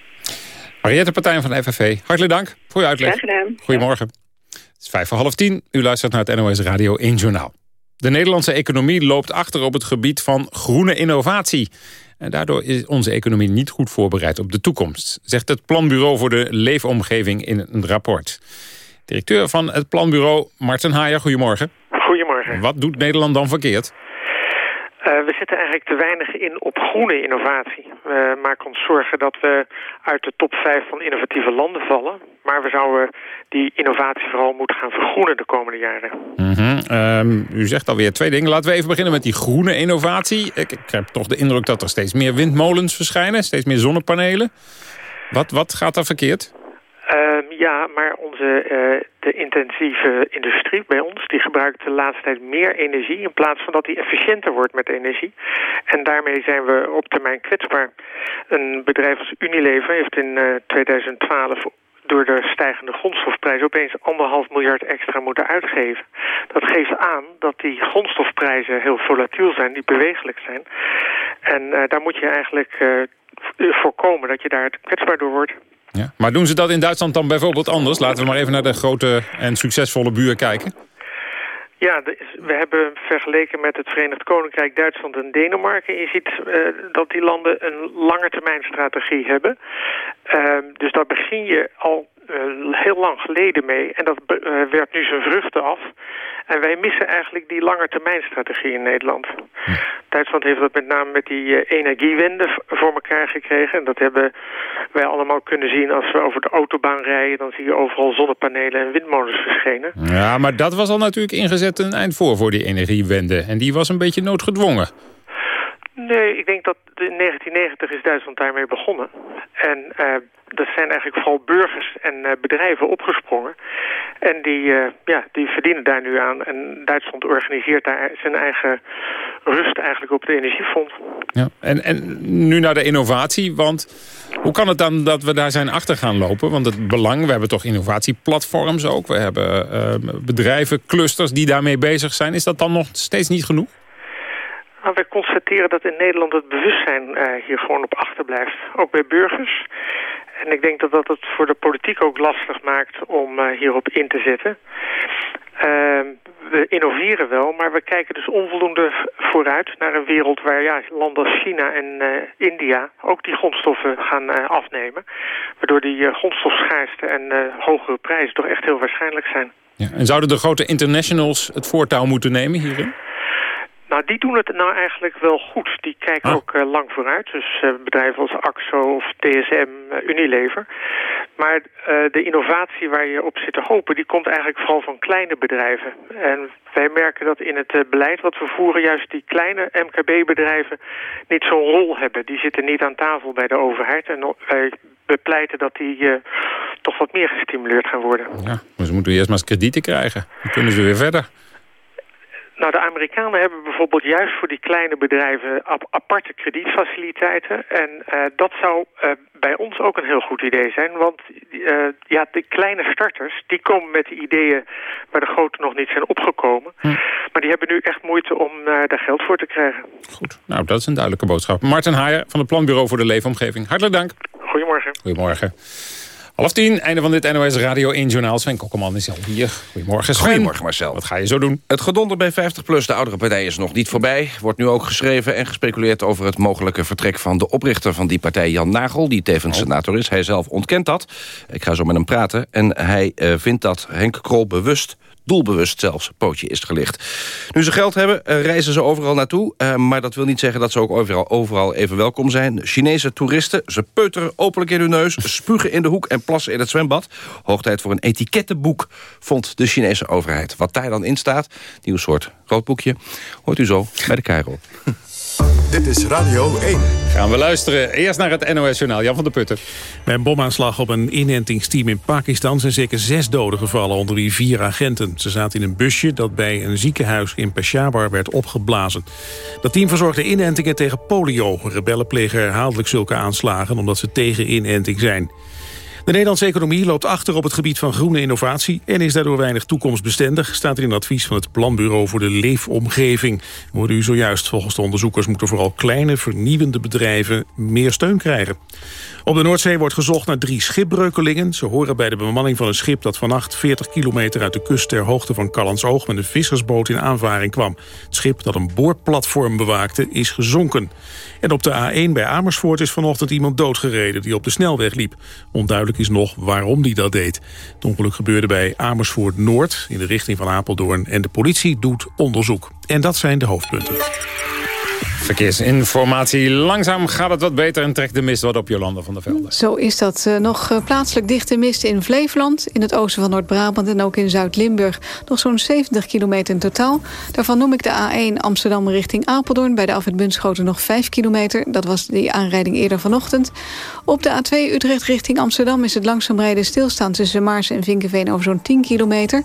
Mariette Partij van de FNV, hartelijk dank voor uw uitleg. Graag gedaan. Goedemorgen. Het is vijf voor half tien. U luistert naar het NOS Radio 1 Journaal. De Nederlandse economie loopt achter op het gebied van groene innovatie. En daardoor is onze economie niet goed voorbereid op de toekomst... zegt het Planbureau voor de Leefomgeving in een rapport. Directeur van het Planbureau, Marten Haier, goedemorgen. Goedemorgen. Wat doet Nederland dan verkeerd? Uh, we zitten eigenlijk te weinig in op groene innovatie. We maken ons zorgen dat we uit de top 5 van innovatieve landen vallen. Maar we zouden die innovatie vooral moeten gaan vergroenen de komende jaren. Mm -hmm. um, u zegt alweer twee dingen. Laten we even beginnen met die groene innovatie. Ik, ik heb toch de indruk dat er steeds meer windmolens verschijnen. Steeds meer zonnepanelen. Wat, wat gaat daar verkeerd? Uh, ja, maar onze uh, de intensieve industrie bij ons... die gebruikt de laatste tijd meer energie... in plaats van dat die efficiënter wordt met energie. En daarmee zijn we op termijn kwetsbaar. Een bedrijf als Unilever heeft in uh, 2012 door de stijgende grondstofprijs opeens anderhalf miljard extra moeten uitgeven. Dat geeft aan dat die grondstofprijzen heel volatiel zijn, die bewegelijk zijn. En uh, daar moet je eigenlijk uh, voorkomen dat je daar kwetsbaar door wordt. Ja. Maar doen ze dat in Duitsland dan bijvoorbeeld anders? Laten we maar even naar de grote en succesvolle buur kijken. Ja, we hebben vergeleken met het Verenigd Koninkrijk, Duitsland en Denemarken. Je ziet uh, dat die landen een langetermijnstrategie hebben. Uh, dus daar begin je al heel lang geleden mee. En dat werpt nu zijn vruchten af. En wij missen eigenlijk die langetermijnstrategie in Nederland. Duitsland heeft dat met name met die energiewende voor elkaar gekregen. En dat hebben wij allemaal kunnen zien als we over de autobaan rijden. Dan zie je overal zonnepanelen en windmolens verschenen. Ja, maar dat was al natuurlijk ingezet een eind voor voor die energiewende. En die was een beetje noodgedwongen. Nee, ik denk dat in 1990 is Duitsland daarmee begonnen. En uh, dat zijn eigenlijk vooral burgers en uh, bedrijven opgesprongen. En die, uh, ja, die verdienen daar nu aan. En Duitsland organiseert daar zijn eigen rust eigenlijk op de energiefonds. Ja, en, en nu naar de innovatie, want hoe kan het dan dat we daar zijn achter gaan lopen? Want het belang, we hebben toch innovatieplatforms ook. We hebben bedrijven, clusters die daarmee bezig zijn. Is dat dan nog steeds niet genoeg? Nou, wij constateren dat in Nederland het bewustzijn uh, hier gewoon op achterblijft. Ook bij burgers. En ik denk dat dat het voor de politiek ook lastig maakt om uh, hierop in te zetten. Uh, we innoveren wel, maar we kijken dus onvoldoende vooruit naar een wereld waar ja, landen als China en uh, India ook die grondstoffen gaan afnemen. Waardoor die grondstofschaarste en hogere prijzen toch echt heel waarschijnlijk zijn. Ja, en zouden de grote internationals het voortouw moeten nemen hierin? Nou, die doen het nou eigenlijk wel goed. Die kijken ook uh, lang vooruit. Dus uh, bedrijven als AXO of TSM, uh, Unilever. Maar de innovatie waar je op zit te hopen... die komt eigenlijk vooral van kleine bedrijven. En wij merken dat in het beleid wat we voeren... juist die kleine MKB-bedrijven niet zo'n rol hebben. Die zitten niet aan tafel bij de overheid. En wij bepleiten dat die toch wat meer gestimuleerd gaan worden. Ja, maar ze moeten eerst maar eens kredieten krijgen. Dan kunnen ze weer verder. Nou, de Amerikanen hebben bijvoorbeeld juist voor die kleine bedrijven aparte kredietfaciliteiten. En uh, dat zou uh, bij ons ook een heel goed idee zijn. Want uh, ja, de kleine starters, die komen met de ideeën waar de grote nog niet zijn opgekomen. Hm. Maar die hebben nu echt moeite om daar geld voor te krijgen. Goed, nou dat is een duidelijke boodschap. Martin Haier van het Planbureau voor de Leefomgeving. Hartelijk dank. Goedemorgen. Goedemorgen. Half tien, einde van dit NOS Radio 1 Journaal. Sven Kokkelman is al hier. Goedemorgen Sven. Goedemorgen Marcel. Wat ga je zo doen? Het gedonder bij 50PLUS, de oudere partij, is nog niet voorbij. Wordt nu ook geschreven en gespeculeerd over het mogelijke vertrek... van de oprichter van die partij, Jan Nagel, die tevens oh. senator is. Hij zelf ontkent dat. Ik ga zo met hem praten. En hij uh, vindt dat Henk Krol bewust doelbewust zelfs pootje is gelicht. Nu ze geld hebben, eh, reizen ze overal naartoe. Uh, maar dat wil niet zeggen dat ze ook overal, overal even welkom zijn. Chinese toeristen, ze peuteren openlijk in hun neus... spugen in de hoek en plassen in het zwembad. Hoog tijd voor een etikettenboek, vond de Chinese overheid. Wat daar dan in staat, nieuw soort groot boekje... hoort u zo bij de Cairo. Dit is Radio 1. Gaan we luisteren. Eerst naar het NOS-journaal. Jan van der Putten. Bij een bomaanslag op een inentingsteam in Pakistan... zijn zeker zes doden gevallen, onder wie vier agenten. Ze zaten in een busje dat bij een ziekenhuis in Peshawar werd opgeblazen. Dat team verzorgde inentingen tegen polio. Rebellen plegen herhaaldelijk zulke aanslagen... omdat ze tegen inenting zijn. De Nederlandse economie loopt achter op het gebied van groene innovatie... en is daardoor weinig toekomstbestendig, staat er in het advies van het Planbureau voor de Leefomgeving. Hoorde u zojuist, volgens de onderzoekers moeten vooral kleine vernieuwende bedrijven meer steun krijgen. Op de Noordzee wordt gezocht naar drie schipbreukelingen. Ze horen bij de bemanning van een schip dat vannacht 40 kilometer uit de kust ter hoogte van Callandsoog met een vissersboot in aanvaring kwam. Het schip dat een boorplatform bewaakte is gezonken. En op de A1 bij Amersfoort is vanochtend iemand doodgereden die op de snelweg liep. Onduidelijk is nog waarom die dat deed. Het ongeluk gebeurde bij Amersfoort Noord in de richting van Apeldoorn en de politie doet onderzoek. En dat zijn de hoofdpunten. Verkeersinformatie. Langzaam gaat het wat beter en trekt de mist wat op Jolanda van der Velde. Zo is dat. Uh, nog uh, plaatselijk dichte mist in Flevoland, in het oosten van Noord-Brabant en ook in Zuid-Limburg. Nog zo'n 70 kilometer in totaal. Daarvan noem ik de A1 Amsterdam richting Apeldoorn. Bij de afwit Bunschoten nog 5 kilometer. Dat was die aanrijding eerder vanochtend. Op de A2 Utrecht richting Amsterdam is het langzaam rijden stilstaan tussen Maars en Vinkenveen over zo'n 10 kilometer.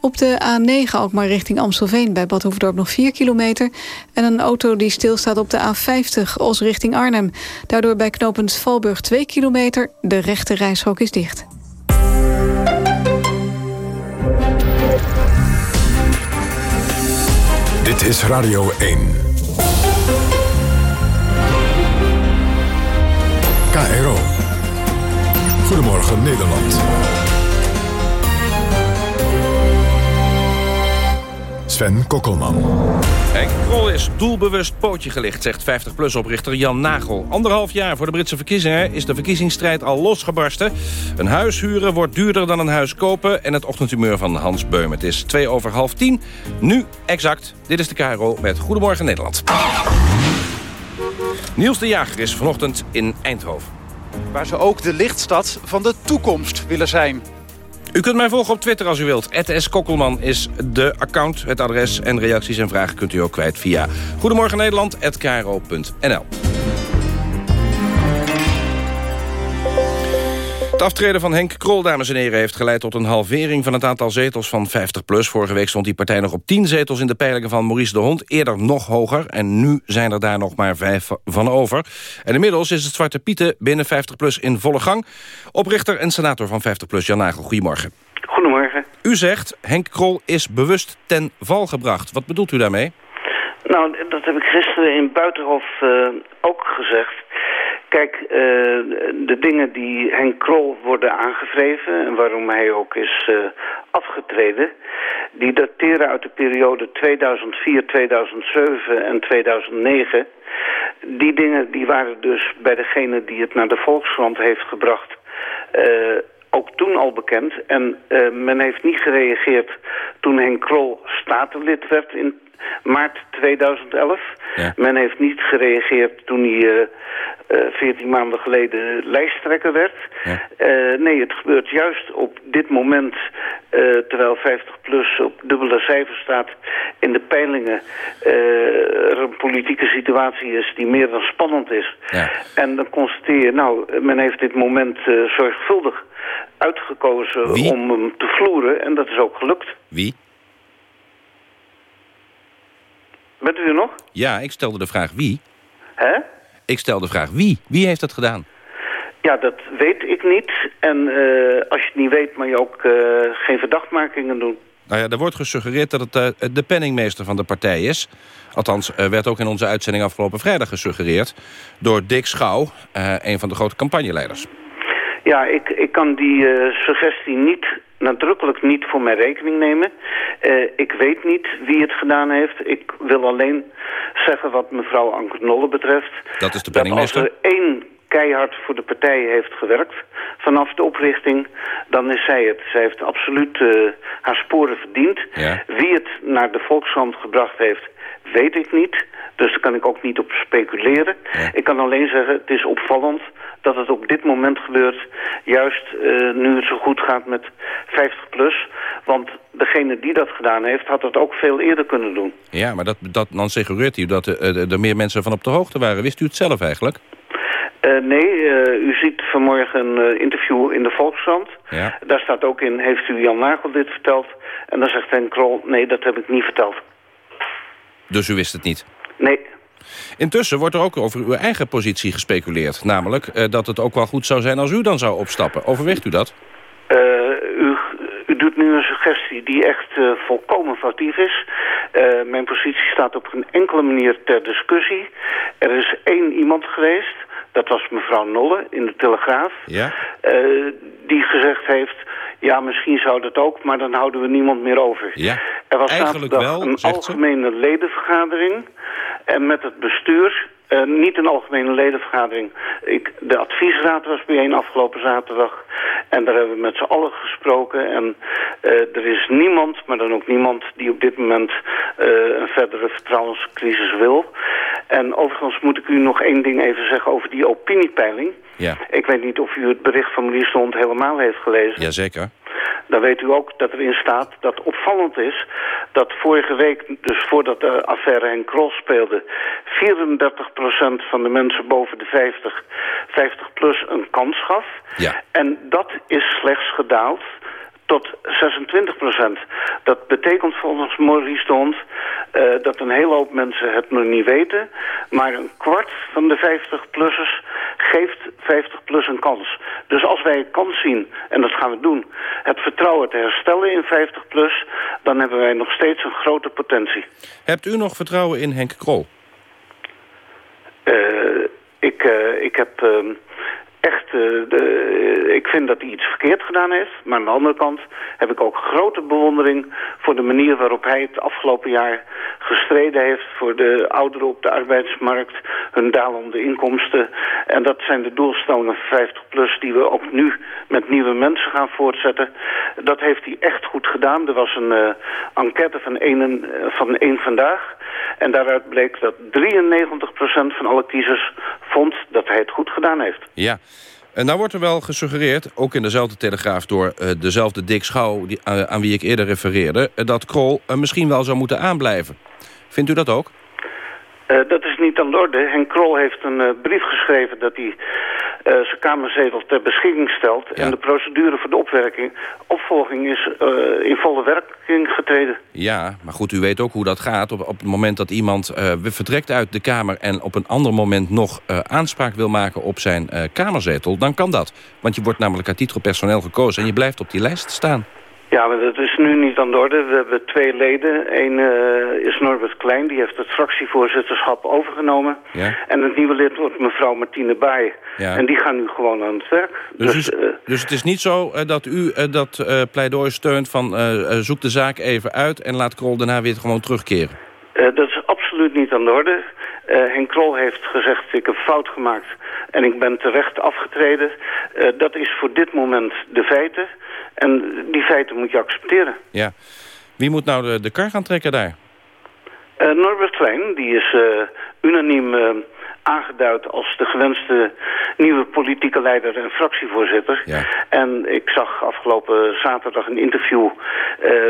Op de A9 ook maar richting Amstelveen bij Bad Hoefdorp nog 4 kilometer. En een auto die stilstaat op de A50 Os richting Arnhem. Daardoor bij knooppunt Valburg 2 kilometer. De rechte reishok is dicht. Dit is Radio 1. KRO. Goedemorgen Nederland. Sven Kokkelman. Henk Krol is doelbewust pootje gelicht, zegt 50PLUS-oprichter Jan Nagel. Anderhalf jaar voor de Britse verkiezingen is de verkiezingsstrijd al losgebarsten. Een huis huren wordt duurder dan een huis kopen... en het ochtendhumeur van Hans Beum. Het is twee over half tien. Nu exact. Dit is de KRO met Goedemorgen Nederland. Niels de Jager is vanochtend in Eindhoven. Waar ze ook de lichtstad van de toekomst willen zijn. U kunt mij volgen op Twitter als u wilt. S. Kokkelman is de account, het adres en reacties en vragen kunt u ook kwijt via Goedemorgen Nederland@kro.nl. Het aftreden van Henk Krol, dames en heren, heeft geleid tot een halvering van het aantal zetels van 50PLUS. Vorige week stond die partij nog op 10 zetels in de peilingen van Maurice de Hond. Eerder nog hoger en nu zijn er daar nog maar vijf van over. En inmiddels is het Zwarte Pieten binnen 50PLUS in volle gang. Oprichter en senator van 50PLUS, Jan Nagel, goedemorgen. Goedemorgen. U zegt Henk Krol is bewust ten val gebracht. Wat bedoelt u daarmee? Nou, dat heb ik gisteren in Buitenhof uh, ook gezegd. Kijk, uh, de dingen die Henk Krol worden aangevreven... en waarom hij ook is uh, afgetreden... die dateren uit de periode 2004, 2007 en 2009. Die dingen die waren dus bij degene die het naar de Volkskrant heeft gebracht... Uh, ook toen al bekend. En men heeft niet gereageerd toen Henk Krol statenlid werd in maart 2011. Ja. Men heeft niet gereageerd toen hij uh, 14 maanden geleden lijsttrekker werd. Ja. Uh, nee, het gebeurt juist op dit moment, terwijl 50PLUS op dubbele cijfers staat in de peilingen, er een politieke situatie is die meer dan spannend is. Ja. En dan constateer je, nou, men heeft dit moment zorgvuldig uitgekozen Wie? om hem te vloeren en dat is ook gelukt. Wie? Bent u er nog? Ja, ik stelde de vraag wie. Hè? Ik stel de vraag wie. Wie heeft dat gedaan? Ja, dat weet ik niet. En uh, als je het niet weet, mag je ook uh, geen verdachtmakingen doen. Nou ja, er wordt gesuggereerd dat het uh, de penningmeester van de partij is. Althans, werd ook in onze uitzending afgelopen vrijdag gesuggereerd... door Dick Schouw, een van de grote campagneleiders. Ja, ik, ik kan die uh, suggestie niet, nadrukkelijk niet voor mijn rekening nemen. Uh, ik weet niet wie het gedaan heeft. Ik wil alleen zeggen wat mevrouw Anker Nolle betreft. Dat is de penningmeester. Dat als er één keihard voor de partij heeft gewerkt vanaf de oprichting, dan is zij het. Zij heeft absoluut uh, haar sporen verdiend. Ja. Wie het naar de Volkshand gebracht heeft, weet ik niet. Dus daar kan ik ook niet op speculeren. Ja. Ik kan alleen zeggen, het is opvallend dat het op dit moment gebeurt. Juist uh, nu het zo goed gaat met 50 plus. Want degene die dat gedaan heeft, had het ook veel eerder kunnen doen. Ja, maar dat, dat, dan suggereert u dat uh, er meer mensen van op de hoogte waren. Wist u het zelf eigenlijk? Uh, nee, uh, u ziet vanmorgen een uh, interview in de Volkskrant. Ja. Daar staat ook in, heeft u Jan Nagel dit verteld? En dan zegt Henk Krol, nee, dat heb ik niet verteld. Dus u wist het niet? Nee. Intussen wordt er ook over uw eigen positie gespeculeerd. Namelijk dat het ook wel goed zou zijn als u dan zou opstappen. Overweegt u dat? u, u doet nu een suggestie die echt volkomen foutief is. mijn positie staat op geen enkele manier ter discussie. Er is één iemand geweest dat was mevrouw Nolle in de Telegraaf. Ja? Uh, die gezegd heeft, ja misschien zou dat ook, maar dan houden we niemand meer over. Ja, er was eigenlijk zaterdag wel, een algemene ze. ledenvergadering. En met het bestuur, uh, niet een algemene ledenvergadering. Ik, de adviesraad was bijeen afgelopen zaterdag. En daar hebben we met z'n allen gesproken. En uh, er is niemand, maar dan ook niemand, die op dit moment uh, een verdere vertrouwenscrisis wil. En overigens moet ik u nog één ding even zeggen over die opiniepeiling. Ja. Ik weet niet of u het bericht van meneer Stond helemaal heeft gelezen. Jazeker. Dan weet u ook dat erin staat dat opvallend is dat vorige week, dus voordat de affaire Henk Krol speelde, 34% van de mensen boven de 50, 50 plus een kans gaf. Ja. En dat is slechts gedaald tot 26 procent. Dat betekent volgens Maurice de Hond uh, dat een hele hoop mensen het nog niet weten. Maar een kwart van de 50-plussers geeft 50 plus een kans. Dus als wij een kans zien, en dat gaan we doen, het vertrouwen te herstellen in 50 plus, dan hebben wij nog steeds een grote potentie. Hebt u nog vertrouwen in Henk Krol? Uh, ik, uh, ik heb echt, uh, de, ik vind dat hij iets verkeerd gedaan heeft. Maar aan de andere kant heb ik ook grote bewondering voor de manier waarop hij het afgelopen jaar gestreden heeft voor de ouderen op de arbeidsmarkt, hun dalende inkomsten. En dat zijn de doelstellingen van 50 plus die we ook nu met nieuwe mensen gaan voortzetten. Dat heeft hij echt goed gedaan. Er was een uh, enquête van één, van één vandaag. En daaruit bleek dat 93% van alle kiezers vond dat hij het goed gedaan heeft. Ja. En nou wordt er wel gesuggereerd, ook in dezelfde telegraaf... door uh, dezelfde Dick Schouw die, uh, aan wie ik eerder refereerde... Uh, dat Krol misschien wel zou moeten aanblijven. Vindt u dat ook? Uh, dat is niet aan de orde. Henk Krol heeft een uh, brief geschreven dat hij uh, zijn kamerzetel ter beschikking stelt. Ja. En de procedure voor de opwerking, opvolging is in volle werking getreden. Ja, maar goed, u weet ook hoe dat gaat. Op, op het moment dat iemand vertrekt uit de Kamer... en op een ander moment nog aanspraak wil maken op zijn kamerzetel... dan kan dat. Want je wordt namelijk uit titel personeel gekozen... en je blijft op die lijst staan. Ja, maar dat is nu niet aan de orde. We hebben twee leden. Eén uh, is Norbert Klein, die heeft het fractievoorzitterschap overgenomen. Ja. En het nieuwe lid wordt mevrouw Martine Baai. Ja. En die gaan nu gewoon aan het werk. Dus, dus, uh, dus het is niet zo uh, dat u dat pleidooi steunt van zoek de zaak even uit... en laat Krol daarna weer gewoon terugkeren? dat is absoluut niet aan de orde. Henk Krol heeft gezegd, ik heb fout gemaakt en ik ben terecht afgetreden. dat is voor dit moment de feiten. En die feiten moet je accepteren. Ja. Wie moet nou de, de kar gaan trekken daar? Uh, Norbert Klein, die is uh, unaniem uh, aangeduid als de gewenste nieuwe politieke leider en fractievoorzitter. Ja. En ik zag afgelopen zaterdag een interview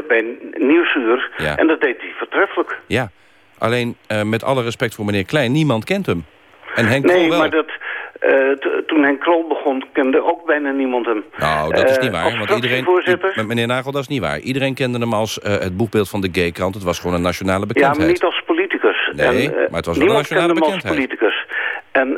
bij Nieuwsuur. Ja. En dat deed hij vertreffelijk. Ja, alleen met alle respect voor meneer Klein, niemand kent hem. En Henk nee, Krol wel. maar dat, uh, toen Henk Krol begon, kende ook bijna niemand hem. Nou, dat is niet Uh, waar. Want iedereen, met meneer Nagel, dat is niet waar. Iedereen kende hem als het boekbeeld van de gaykrant. Het was gewoon een nationale Ja, bekendheid. maar niet als politicus. Nee, en, maar het was wel een nationale kende hem als bekendheid. politicus. En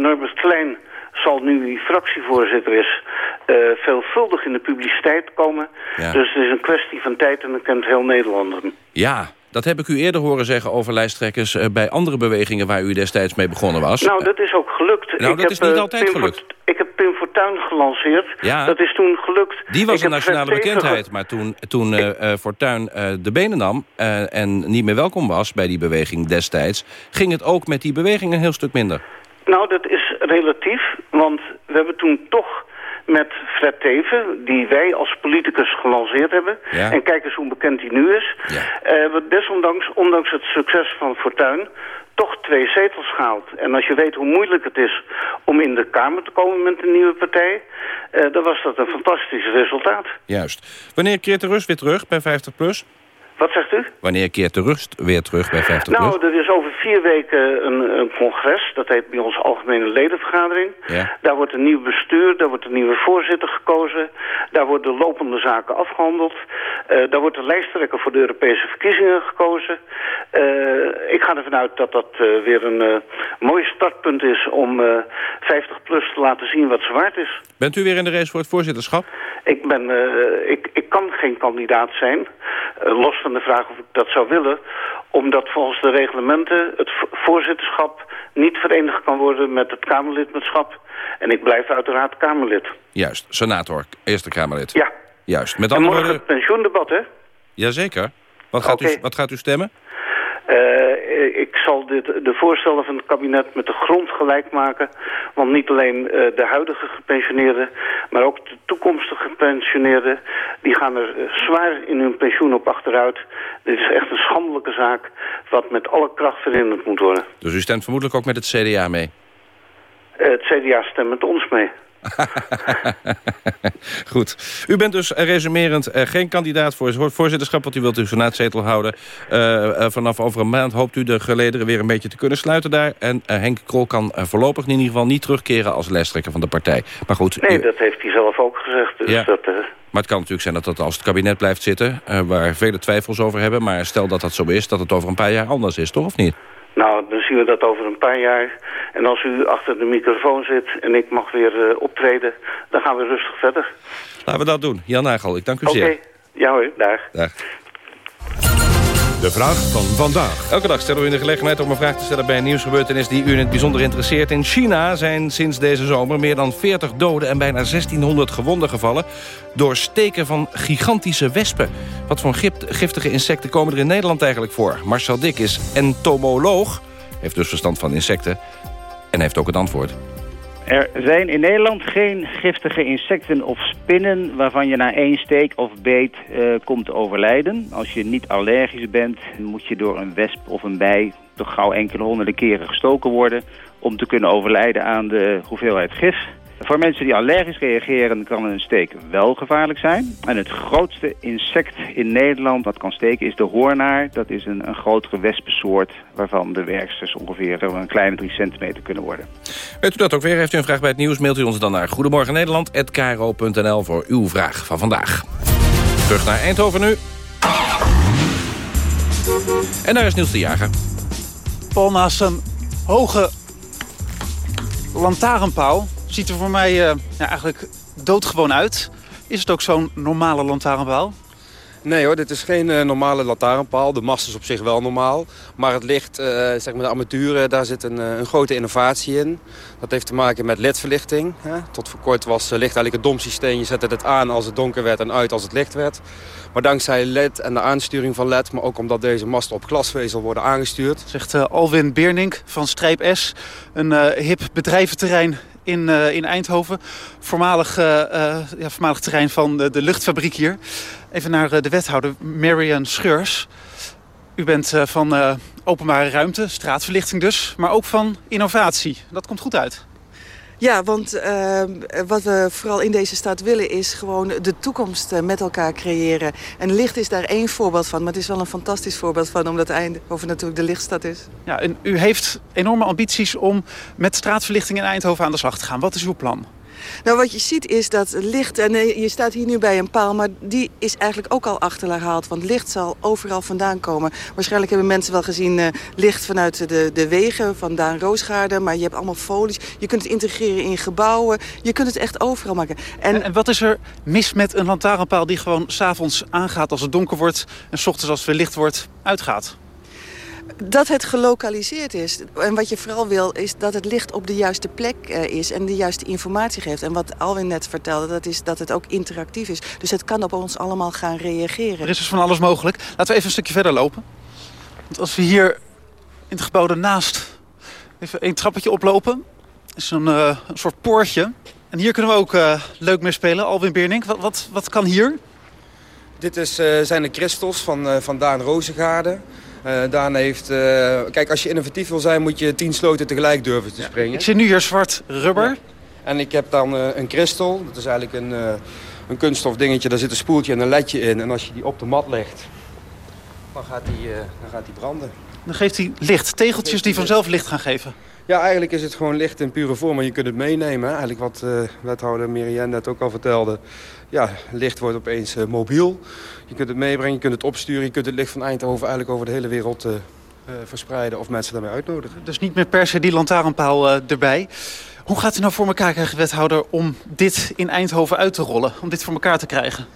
Norbert Klein zal nu hij fractievoorzitter is, uh, veelvuldig in de publiciteit komen. Ja. Dus het is een kwestie van tijd en dan kent heel Nederland hem. Ja, dat heb ik u eerder horen zeggen over lijsttrekkers... eh, bij andere bewegingen waar u destijds mee begonnen was. Nou, dat is ook gelukt. Nou, ik dat heb, is niet eh, altijd Pim gelukt. Ik heb Pim Fortuyn gelanceerd. Ja. Dat is toen gelukt. Die was Ik een nationale bekendheid. Maar toen, toen eh, Fortuyn de benen nam en niet meer welkom was bij die beweging destijds... ging het ook met die beweging een heel stuk minder. Nou, dat is relatief, want we hebben toen toch met Fred Teven, die wij als politicus gelanceerd hebben, Ja. en kijk eens hoe bekend hij nu is, eh, we desondanks, ondanks het succes van Fortuyn, toch twee zetels gehaald. En als je weet hoe moeilijk het is om in de Kamer te komen met een nieuwe partij, eh, dan was dat een fantastisch resultaat. Juist. Wanneer keert de rust weer terug bij 50PLUS? Wat zegt u? Wanneer keert de rust weer terug bij 50PLUS? Nou, er is over vier weken een, een congres. Dat heet bij ons Algemene Ledenvergadering. Ja. Daar wordt een nieuw bestuur, daar wordt een nieuwe voorzitter gekozen. Daar worden lopende zaken afgehandeld. Eh, daar wordt de lijsttrekker voor de Europese verkiezingen gekozen. Eh, ik ga ervan uit dat dat eh, weer een mooi startpunt is om eh 50PLUS te laten zien wat ze waard is. Bent u weer in de race voor het voorzitterschap? Ik, ben, ik, ik kan geen kandidaat zijn, los van de vraag of ik dat zou willen, omdat volgens de reglementen het vo- voorzitterschap niet verenigd kan worden met het Kamerlidmaatschap. En ik blijf uiteraard Kamerlid. Juist, senator, Eerste Kamerlid. Ja. Juist, met en andere morgen woorden... het pensioendebat, hè? Jazeker. Wat gaat, u, wat gaat u stemmen? Eh, ik zal dit, de voorstellen van het kabinet met de grond gelijk maken. Want niet alleen eh, de huidige gepensioneerden, maar ook de toekomstige gepensioneerden... die gaan er eh, zwaar in hun pensioen op achteruit. Dit is echt een schandelijke zaak wat met alle kracht verhinderd moet worden. Dus u stemt vermoedelijk ook met het CDA mee? Het CDA stemt met ons mee. Goed. U bent dus resumerend eh, geen kandidaat voor het voorzitterschap... want u wilt uw senaatzetel houden. Eh, eh, vanaf over een maand hoopt u de gelederen weer een beetje te kunnen sluiten daar. En Henk Krol kan voorlopig in ieder geval niet terugkeren... als lijsttrekker van de partij. Maar goed, Nee, u- dat heeft hij zelf ook gezegd. Dus Ja. dat, maar het kan natuurlijk zijn dat dat als het kabinet blijft zitten... waar vele twijfels over hebben. Maar stel dat dat zo is, dat het over een paar jaar anders is, toch? Of niet? Nou, dan zien we dat over een paar jaar. En als u achter de microfoon zit en ik mag weer eh, optreden... dan gaan we rustig verder. Laten we dat doen. Jan Nagel, ik dank u Oké, zeer. ja hoor, dag. Dag. De vraag van vandaag. Elke dag stellen we u de gelegenheid om een vraag te stellen bij een nieuwsgebeurtenis die u in het bijzonder interesseert. In China zijn sinds deze zomer meer dan 40 doden en bijna 1600 gewonden gevallen door steken van gigantische wespen. Wat voor gif- giftige insecten komen er in Nederland eigenlijk voor? Marcel Dik is entomoloog, heeft dus verstand van insecten en heeft ook het antwoord. Er zijn in Nederland geen giftige insecten of spinnen waarvan je na één steek of beet eh, komt overlijden. Als je niet allergisch bent, moet je door een wesp of een bij toch gauw enkele honderden keren gestoken worden om te kunnen overlijden aan de hoeveelheid gif. Voor mensen die allergisch reageren kan een steek wel gevaarlijk zijn. En het grootste insect in Nederland dat kan steken is de hoornaar. Dat is een, een grotere wespensoort waarvan de werksters ongeveer een kleine 3 centimeter kunnen worden. Weet u dat ook weer? Heeft u een vraag bij het nieuws? Mailt u ons dan naar Goedemorgen Nederland@kro.nl voor uw vraag van vandaag. Terug naar Eindhoven nu. En daar is Niels de Jager. Paul, naast een hoge lantaarnpaal ziet er voor mij eh, ja, eigenlijk doodgewoon uit. Is het ook zo'n normale lantaarnpaal? Nee hoor, dit is geen eh, normale lantaarnpaal. De mast is op zich wel normaal. Maar het licht, eh, zeg maar de armaturen, daar zit een, een grote innovatie in. Dat heeft te maken met ledverlichting. Hè. Tot voor kort was licht eigenlijk een dom systeem. Je zette het aan als het donker werd en uit als het licht werd. Maar dankzij LED en de aansturing van LED, maar ook omdat deze masten op glasvezel worden aangestuurd. Zegt Alwin Beernink van Strijp S. Een hip bedrijventerrein in, eh, in Eindhoven. Voormalig, eh, eh, ja, voormalig terrein van de, de luchtfabriek hier. Even naar de wethouder Marian Scheurs. U bent van openbare ruimte, straatverlichting dus, maar ook van innovatie. Dat komt goed uit. Ja, want uh, wat we vooral in deze stad willen is gewoon de toekomst uh, met elkaar creëren. En licht is daar één voorbeeld van, maar het is wel een fantastisch voorbeeld van... omdat Eindhoven natuurlijk de lichtstad is. Ja, en u heeft enorme ambities om met straatverlichting in Eindhoven aan de slag te gaan. Wat is uw plan? Nou, wat je ziet is dat licht, en eh, je staat hier nu bij een paal... maar die is eigenlijk ook al achterhaald. Want licht zal overal vandaan komen. Waarschijnlijk hebben mensen wel gezien uh, licht vanuit de, de wegen... van Daan Roosgaarden, maar je hebt allemaal folies. Je kunt het integreren in gebouwen. Je kunt het echt overal maken. En, en, en wat is er mis met een lantaarnpaal die gewoon s'avonds aangaat als het donker wordt... en s ochtends als het weer licht wordt, uitgaat? Dat het gelokaliseerd is. En wat je vooral wil, is dat het licht op de juiste plek uh, is... en de juiste informatie geeft. En wat Alwin net vertelde, dat is dat het ook interactief is. Dus het kan op ons allemaal gaan reageren. Er is dus van alles mogelijk. Laten we even een stukje verder lopen. Want als we hier in het gebouw ernaast even een trappetje oplopen... is een, uh, een soort poortje. En hier kunnen we ook uh, leuk mee spelen. Alwin Beernink, wat, wat, wat kan hier? Dit is, uh, zijn de crystals van, uh, van Daan Rozengaarde. Uh, Daan heeft... kijk, als je innovatief wil zijn, moet je tien sloten tegelijk durven te springen. Ik zie nu hier zwart rubber. Ja. En ik heb dan een kristal. Dat is eigenlijk een, een kunststof dingetje. Daar zit een spoeltje en een ledje in. En als je die op de mat legt, dan gaat die, dan gaat die branden. Dan geeft hij licht. Tegeltjes die vanzelf licht gaan geven. Ja, eigenlijk is het gewoon licht in pure vorm, maar je kunt het meenemen. Eigenlijk wat uh, wethouder Miriam net ook al vertelde. Ja, licht wordt opeens uh, mobiel. Je kunt het meebrengen, je kunt het opsturen. Je kunt het licht van Eindhoven eigenlijk over de hele wereld uh, verspreiden of mensen daarmee uitnodigen. Dus niet meer per se die lantaarnpaal erbij. Hoe gaat u nou voor elkaar krijgen, wethouder, om dit in Eindhoven uit te rollen? Om dit voor elkaar te krijgen?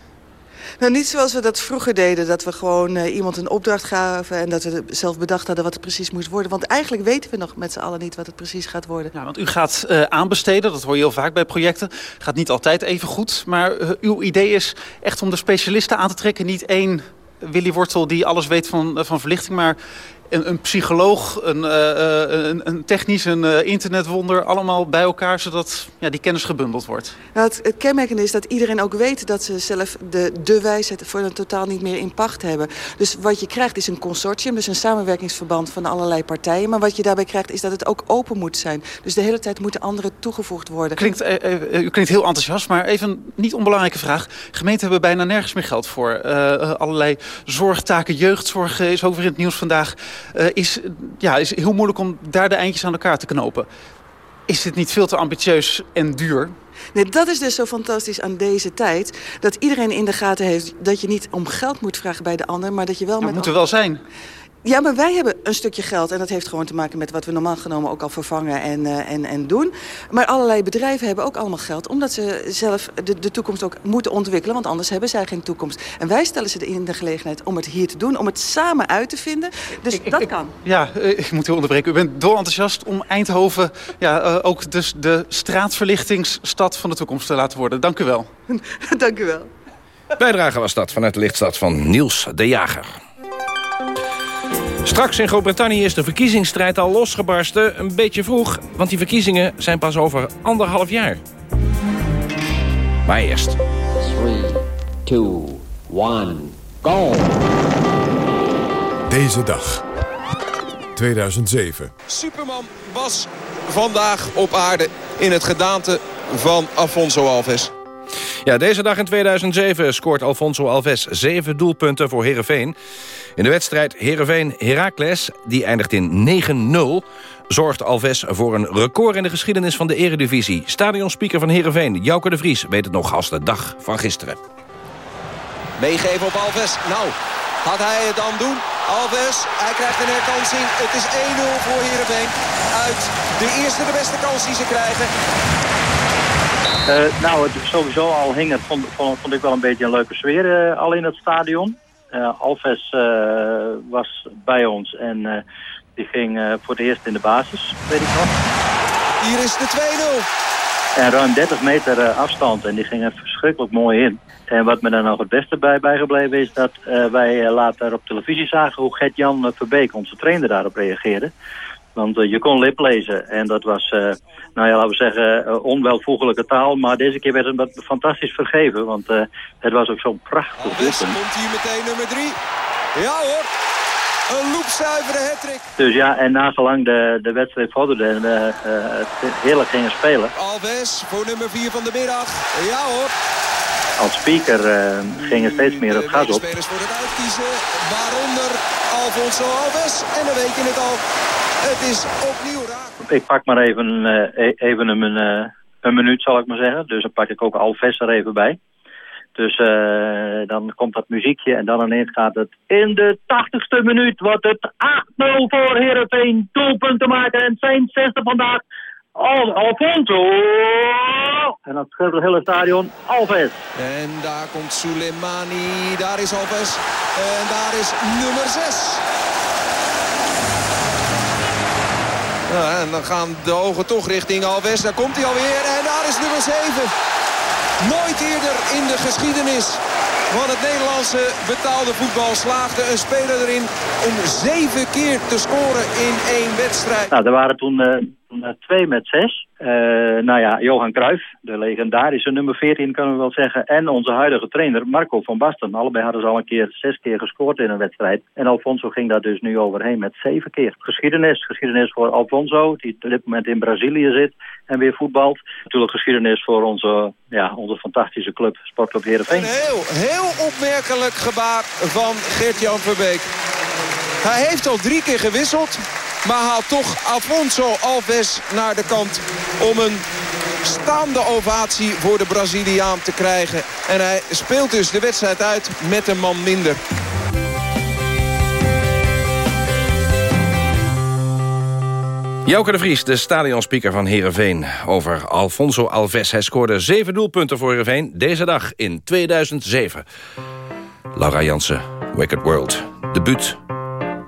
Nou, niet zoals we dat vroeger deden. Dat we gewoon uh, iemand een opdracht gaven... en dat we zelf bedacht hadden wat het precies moest worden. Want eigenlijk weten we nog met z'n allen niet wat het precies gaat worden. Ja, want u gaat uh, aanbesteden, dat hoor je heel vaak bij projecten. Gaat niet altijd even goed. Maar uh, uw idee is echt om de specialisten aan te trekken. Niet één Willy Wortel die alles weet van, van verlichting... maar een, een psycholoog, een, uh, een, een, technisch, een uh, internetwonder... allemaal bij elkaar, zodat ja, die kennis gebundeld wordt. Nou, het, het kenmerkende is dat iedereen ook weet... dat ze zelf de, de wijsheid voor een totaal niet meer in pacht hebben. Dus wat je krijgt is een consortium, dus een samenwerkingsverband... van allerlei partijen. Maar wat je daarbij krijgt is dat het ook open moet zijn. Dus de hele tijd moeten anderen toegevoegd worden. Klinkt, uh, u klinkt heel enthousiast, maar even een niet onbelangrijke vraag. Gemeenten hebben bijna nergens meer geld voor. allerlei zorgtaken, jeugdzorg is over in het nieuws vandaag... Uh, is, ja, is heel moeilijk om daar de eindjes aan elkaar te knopen. Is dit niet veel te ambitieus en duur? Nee, dat is dus zo fantastisch aan deze tijd. Dat iedereen in de gaten heeft dat je niet om geld moet vragen bij de ander... maar dat je wel dat met... moet er wel zijn. Ja, maar wij hebben een stukje geld. En dat heeft gewoon te maken met wat we normaal genomen ook al vervangen en, uh, en, en doen. Maar allerlei bedrijven hebben ook allemaal geld. Omdat ze zelf de, de toekomst ook moeten ontwikkelen. Want anders hebben zij geen toekomst. En wij stellen ze in de gelegenheid om het hier te doen. Om het samen uit te vinden. Dus ik, dat ik, kan. Ja, ik moet u onderbreken. U bent dolenthousiast om Eindhoven ja, uh, ook dus de straatverlichtingsstad van de toekomst te laten worden. Dank u wel. Dank u wel. Bijdrage was dat vanuit de lichtstad van Niels de Jager. Straks in Groot-Brittannië is de verkiezingsstrijd al losgebarsten. Een beetje vroeg, want die verkiezingen zijn pas over anderhalf jaar. Maar eerst. 3, 2, 1, go! Deze dag. 2007. Superman was vandaag op aarde in het gedaante van Afonso Alves. Ja, deze dag in 2007 scoort Alfonso Alves zeven doelpunten voor Heerenveen. In de wedstrijd Heerenveen-Heracles, die eindigt in 9-0... zorgt Alves voor een record in de geschiedenis van de eredivisie. Stadionspeaker van Heerenveen, Jouke de Vries, weet het nog als de dag van gisteren. Meegeven op Alves. Nou, gaat hij het dan doen? Alves, hij krijgt een herkansing. Het is 1-0 voor Heerenveen. Uit de eerste de beste kans die ze krijgen. Uh, nou, het sowieso al hing het, vond, vond, vond, ik wel een beetje een leuke sfeer uh, al in het stadion. Uh, Alves was bij ons en die ging voor het eerst in de basis, weet ik nog. Hier is de 2-0. En ruim 30 meter afstand en die ging er verschrikkelijk mooi in. En wat me daar nog het beste bij bijgebleven is dat wij later op televisie zagen hoe Gert-Jan Verbeek, onze trainer, daarop reageerde. Want uh, je kon lip lezen en dat was, uh, nou ja, laten we zeggen, uh, onwelvoegelijke taal. Maar deze keer werd het wat fantastisch vergeven, want het was ook zo'n prachtig doelpunt. komt hier meteen nummer drie. Ja hoor, een loepzuivere hattrick. Dus ja, en nagelang de, de wedstrijd vorderde en we heerlijk gingen spelen. Alves voor nummer vier van de middag. Ja hoor. Als speaker ging er steeds meer het gas op. De spelers voor het uitkiezen, waaronder Alfonso Alves. En dan weet je het al. Het is opnieuw raak. Ik pak maar even, uh, even een, uh, een minuut, zal ik maar zeggen. Dus dan pak ik ook Alves er even bij. Dus uh, dan komt dat muziekje en dan ineens gaat het... In de tachtigste minuut wordt het 8-0 voor Heerenveen. Doelpunt te maken en zijn zesde vandaag. Al Alfonso! En dat scheelt het hele stadion. Alves. En daar komt Soleimani. Daar is Alves. En daar is nummer 6. En dan gaan de ogen toch richting Alves. Daar komt hij alweer en daar is nummer 7. Nooit eerder in de geschiedenis van het Nederlandse betaalde voetbal slaagde een speler erin om zeven keer te scoren in één wedstrijd. Nou, er waren toen twee met zes. Uh, nou ja, Johan Cruijff, de legendarische nummer 14 kunnen we wel zeggen. En onze huidige trainer Marco van Basten. Allebei hadden ze al een keer zes keer gescoord in een wedstrijd. En Alfonso ging daar dus nu overheen met zeven keer. Geschiedenis. Geschiedenis voor Alfonso, die op dit moment in Brazilië zit en weer voetbalt. Natuurlijk geschiedenis voor onze, ja, onze fantastische club, Sportclub Heerenveen. Een heel, heel opmerkelijk gebaar van Gert-Jan Verbeek. Hij heeft al drie keer gewisseld. Maar haalt toch Afonso Alves naar de kant om een staande ovatie voor de Braziliaan te krijgen. En hij speelt dus de wedstrijd uit met een man minder. Jouke de Vries, de stadionspeaker van Heerenveen... over Alfonso Alves. Hij scoorde zeven doelpunten voor Heerenveen deze dag in 2007. Laura Jansen, Wicked World. Debuut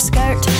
skirt.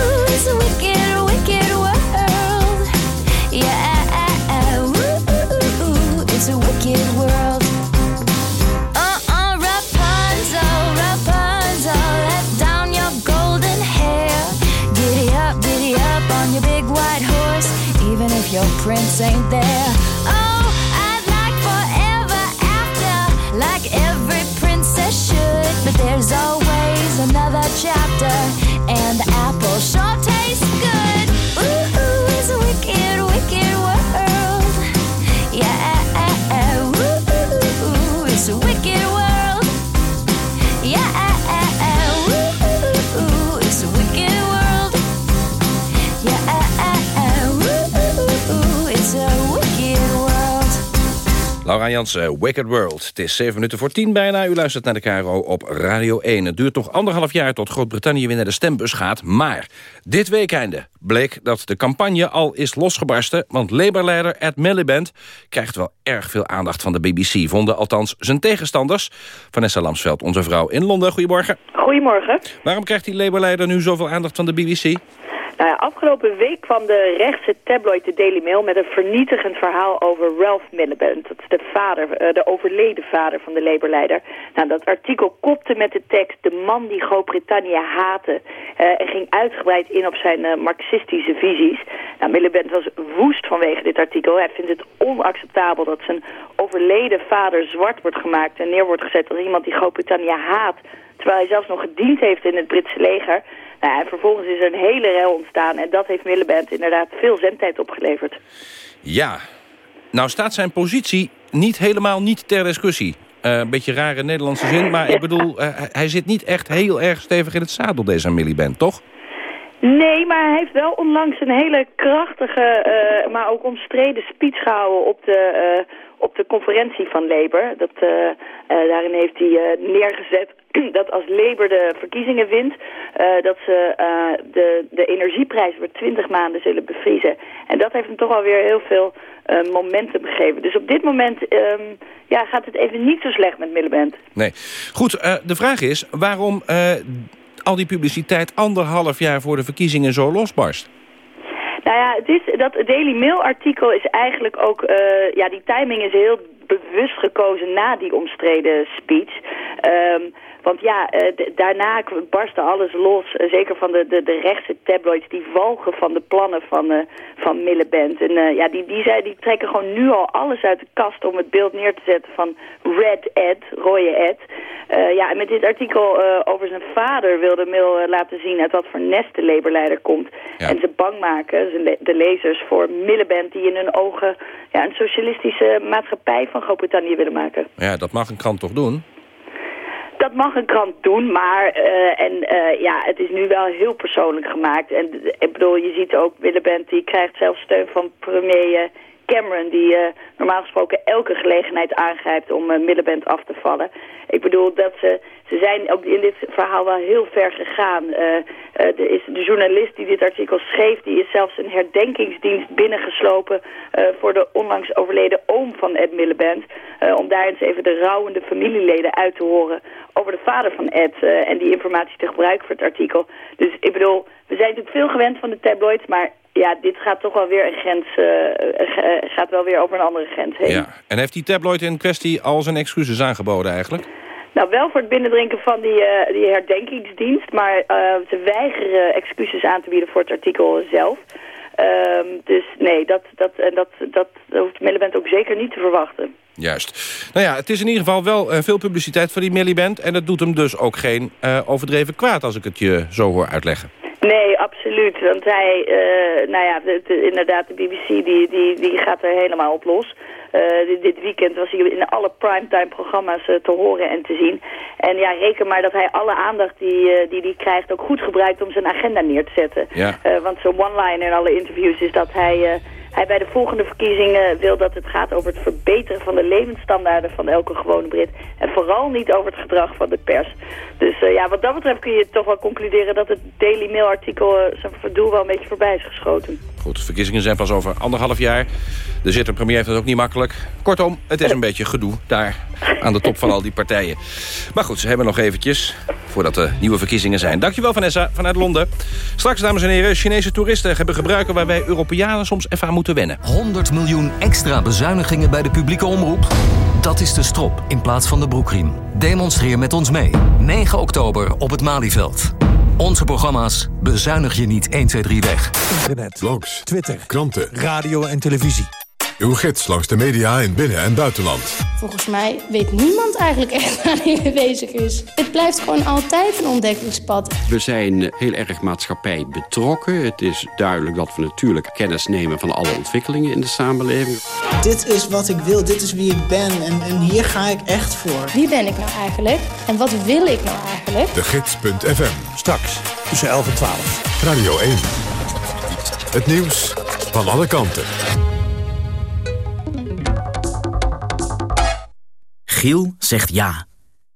Laura Jansen, Wicked World. Het is 7 minuten voor 10 bijna. U luistert naar de KRO op Radio 1. Het duurt nog anderhalf jaar tot Groot-Brittannië weer naar de stembus gaat. Maar dit weekende bleek dat de campagne al is losgebarsten... want Labour-leider Ed Miliband krijgt wel erg veel aandacht van de BBC. Vonden althans zijn tegenstanders. Vanessa Lamsveld, onze vrouw in Londen. Goedemorgen. Goedemorgen. Waarom krijgt die Labour-leider nu zoveel aandacht van de BBC? Nou afgelopen week kwam de rechtse tabloid de Daily Mail met een vernietigend verhaal over Ralph Miliband. Dat is de vader, eh, de overleden vader van de Labour-leider. Nou, dat artikel kopte met de tekst de man die Groot-Brittannië haatte eh, en ging uitgebreid in op zijn eh, marxistische visies. Nou, Miliband was woest vanwege dit artikel. Hij vindt het onacceptabel dat zijn overleden vader zwart wordt gemaakt en neer wordt gezet als iemand die Groot-Brittannië haat. Terwijl hij zelfs nog gediend heeft in het Britse leger. Nou, en vervolgens is er een hele rel ontstaan. En dat heeft Miliband inderdaad veel zendtijd opgeleverd. Ja, nou staat zijn positie niet helemaal niet ter discussie. Eh, een beetje rare Nederlandse zin, maar ik bedoel, uh, hij zit niet echt heel erg stevig in het zadel, deze Miliband, toch? Nee, maar hij heeft wel onlangs een hele krachtige, uh, maar ook omstreden speech gehouden op de, op de conferentie van Labour. Dat, daarin heeft hij neergezet dat als Labour de verkiezingen wint, eh, dat ze eh, de, de energieprijs voor 20 maanden zullen bevriezen. En dat heeft hem toch alweer heel veel eh, momentum gegeven. Dus op dit moment ehm, ja, gaat het even niet zo slecht met Miliband. Nee. Goed, de vraag is waarom al die publiciteit anderhalf jaar voor de verkiezingen zo losbarst. Nou ja, het is, dat Daily Mail artikel is eigenlijk ook, ja, die timing is heel bewust gekozen na die omstreden speech. Ehm, want ja, eh, daarna barstte alles los. eh, zeker van de, de, de rechtse tabloids die walgen van de plannen van, eh, van Miliband. En ja, die, die, zei, die trekken gewoon nu al alles uit de kast om het beeld neer te zetten van Red Ed, rode Ed. Ja, en met dit artikel over zijn vader wilde Mill laten zien uit wat voor nest de Labour-leider komt. En ze bang maken, de lezers, voor Miliband die in hun ogen ja, een socialistische maatschappij van Groot-Brittannië willen maken. Ja, dat mag een krant toch doen? Dat mag een krant doen, maar eh, en, eh, ja, het is nu wel heel persoonlijk gemaakt. En d- ik bedoel, je ziet ook, Miliband die krijgt zelfs steun van premier eh, Cameron... die eh, normaal gesproken elke gelegenheid aangrijpt om eh, Miliband af te vallen. Ik bedoel, dat ze, ze zijn ook in dit verhaal wel heel ver gegaan. Eh, eh, is de journalist die dit artikel schreef... die is zelfs een herdenkingsdienst binnengeslopen... voor de onlangs overleden oom van Ed Miliband... om daar eens even de rouwende familieleden uit te horen over de vader van Ed en die informatie te gebruiken voor het artikel. Dus ik bedoel, we zijn natuurlijk veel gewend van de tabloids, maar ja, dit gaat toch wel weer een grens, eh, eh, ge- gaat wel weer over een andere grens heen. Ja. En heeft die tabloid in kwestie al zijn excuses aangeboden eigenlijk? Nou, wel voor het binnendrinken van die, eh, die herdenkingsdienst, maar eh, ze weigeren excuses aan te bieden voor het artikel zelf. Ehm, dus nee, dat, dat, en dat, dat hoeft Miliband ook zeker niet te verwachten. Juist. Nou ja, het is in ieder geval wel eh, veel publiciteit voor die Milliband... en dat doet hem dus ook geen eh, overdreven kwaad als ik het je zo hoor uitleggen. Nee, absoluut. Want hij, eh, nou ja, de- de- inderdaad, de BBC die, die, die gaat er helemaal op los. Eh, dit, dit weekend was hij in alle primetime-programma's eh, te horen en te zien. En ja, reken maar dat hij alle aandacht die hij die, die krijgt ook goed gebruikt om zijn agenda neer te zetten. Ja. Want zo'n one-line in alle interviews is dat hij, hij bij de volgende verkiezingen wil dat het gaat over het verbeteren van de levensstandaarden van elke gewone Brit. En vooral niet over het gedrag van de pers. Dus eh, ja, wat dat betreft kun je toch wel concluderen dat het Daily Mail artikel eh, zijn doel wel een beetje voorbij is geschoten. Goed, de verkiezingen zijn pas over anderhalf jaar. De zitter premier heeft het ook niet makkelijk. Kortom, het is een beetje gedoe daar aan de top van al die partijen. Maar goed, ze hebben nog eventjes voordat er nieuwe verkiezingen zijn. Dankjewel Vanessa vanuit Londen. Straks, dames en heren, Chinese toeristen hebben gebruiken... waar wij Europeanen soms even aan moeten wennen. 100 miljoen extra bezuinigingen bij de publieke omroep? Dat is de strop in plaats van de broekriem. Demonstreer met ons mee. 9 oktober op het Malieveld. Onze programma's bezuinig je niet 1, 2, 3 weg. Internet, blogs, Twitter, kranten, radio en televisie. Uw gids langs de media in binnen- en buitenland. Volgens mij weet niemand eigenlijk echt waar hij mee bezig is. Het blijft gewoon altijd een ontdekkingspad. We zijn heel erg maatschappij betrokken. Het is duidelijk dat we natuurlijk kennis nemen van alle ontwikkelingen in de samenleving. Dit is wat ik wil, dit is wie ik ben en, en hier ga ik echt voor. Wie ben ik nou eigenlijk? En wat wil ik nou eigenlijk? De Gids.fm. Straks tussen 11 en 12. Radio 1. Het nieuws van alle kanten. Giel zegt ja.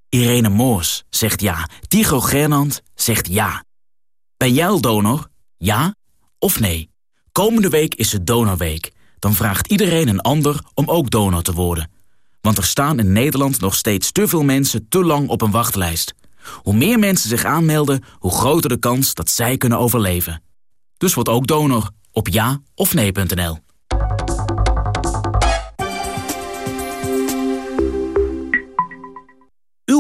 Irene Moors zegt ja. Tycho Gernand zegt ja. Ben jij donor? Ja of nee? Komende week is het Donorweek. Dan vraagt iedereen een ander om ook donor te worden. Want er staan in Nederland nog steeds te veel mensen te lang op een wachtlijst. Hoe meer mensen zich aanmelden, hoe groter de kans dat zij kunnen overleven. Dus word ook donor op ja of nee.nl.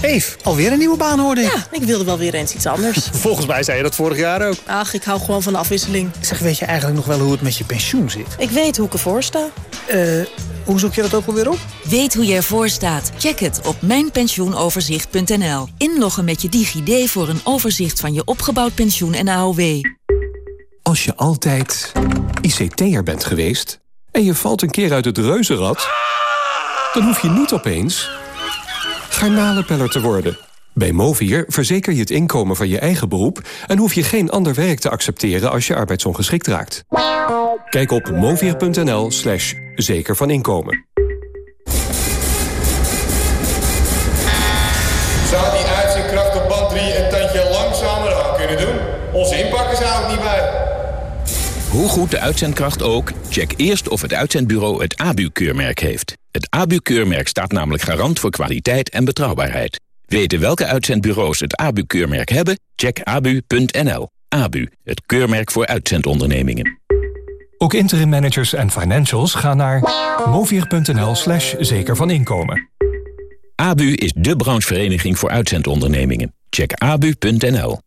Eef, alweer een nieuwe baan hoorde ik. Ja, ik wilde wel weer eens iets anders. Volgens mij zei je dat vorig jaar ook. Ach, ik hou gewoon van de afwisseling. Zeg, weet je eigenlijk nog wel hoe het met je pensioen zit? Ik weet hoe ik ervoor sta. Eh, hoe zoek je dat ook alweer op? Weet hoe je ervoor staat? Check het op mijnpensioenoverzicht.nl. Inloggen met je DigiD voor een overzicht van je opgebouwd pensioen en AOW. Als je altijd ICT'er bent geweest en je valt een keer uit het reuzenrad... dan hoef je niet opeens garnalenpeller te worden. Bij Movier verzeker je het inkomen van je eigen beroep... en hoef je geen ander werk te accepteren als je arbeidsongeschikt raakt. Kijk op movier.nl slash zeker van inkomen. Zou die uitzendkracht op band 3 een tandje langzamer aan kunnen doen? Onze inpakken zijn ook niet bij. Hoe goed de uitzendkracht ook, check eerst of het uitzendbureau het ABU-keurmerk heeft. Het ABU-keurmerk staat namelijk garant voor kwaliteit en betrouwbaarheid. Weten welke uitzendbureaus het ABU-keurmerk hebben? Check abu.nl. ABU, het keurmerk voor uitzendondernemingen. Ook interim managers en financials gaan naar movier.nl slash zeker van inkomen. ABU is de branchevereniging voor uitzendondernemingen. Check abu.nl.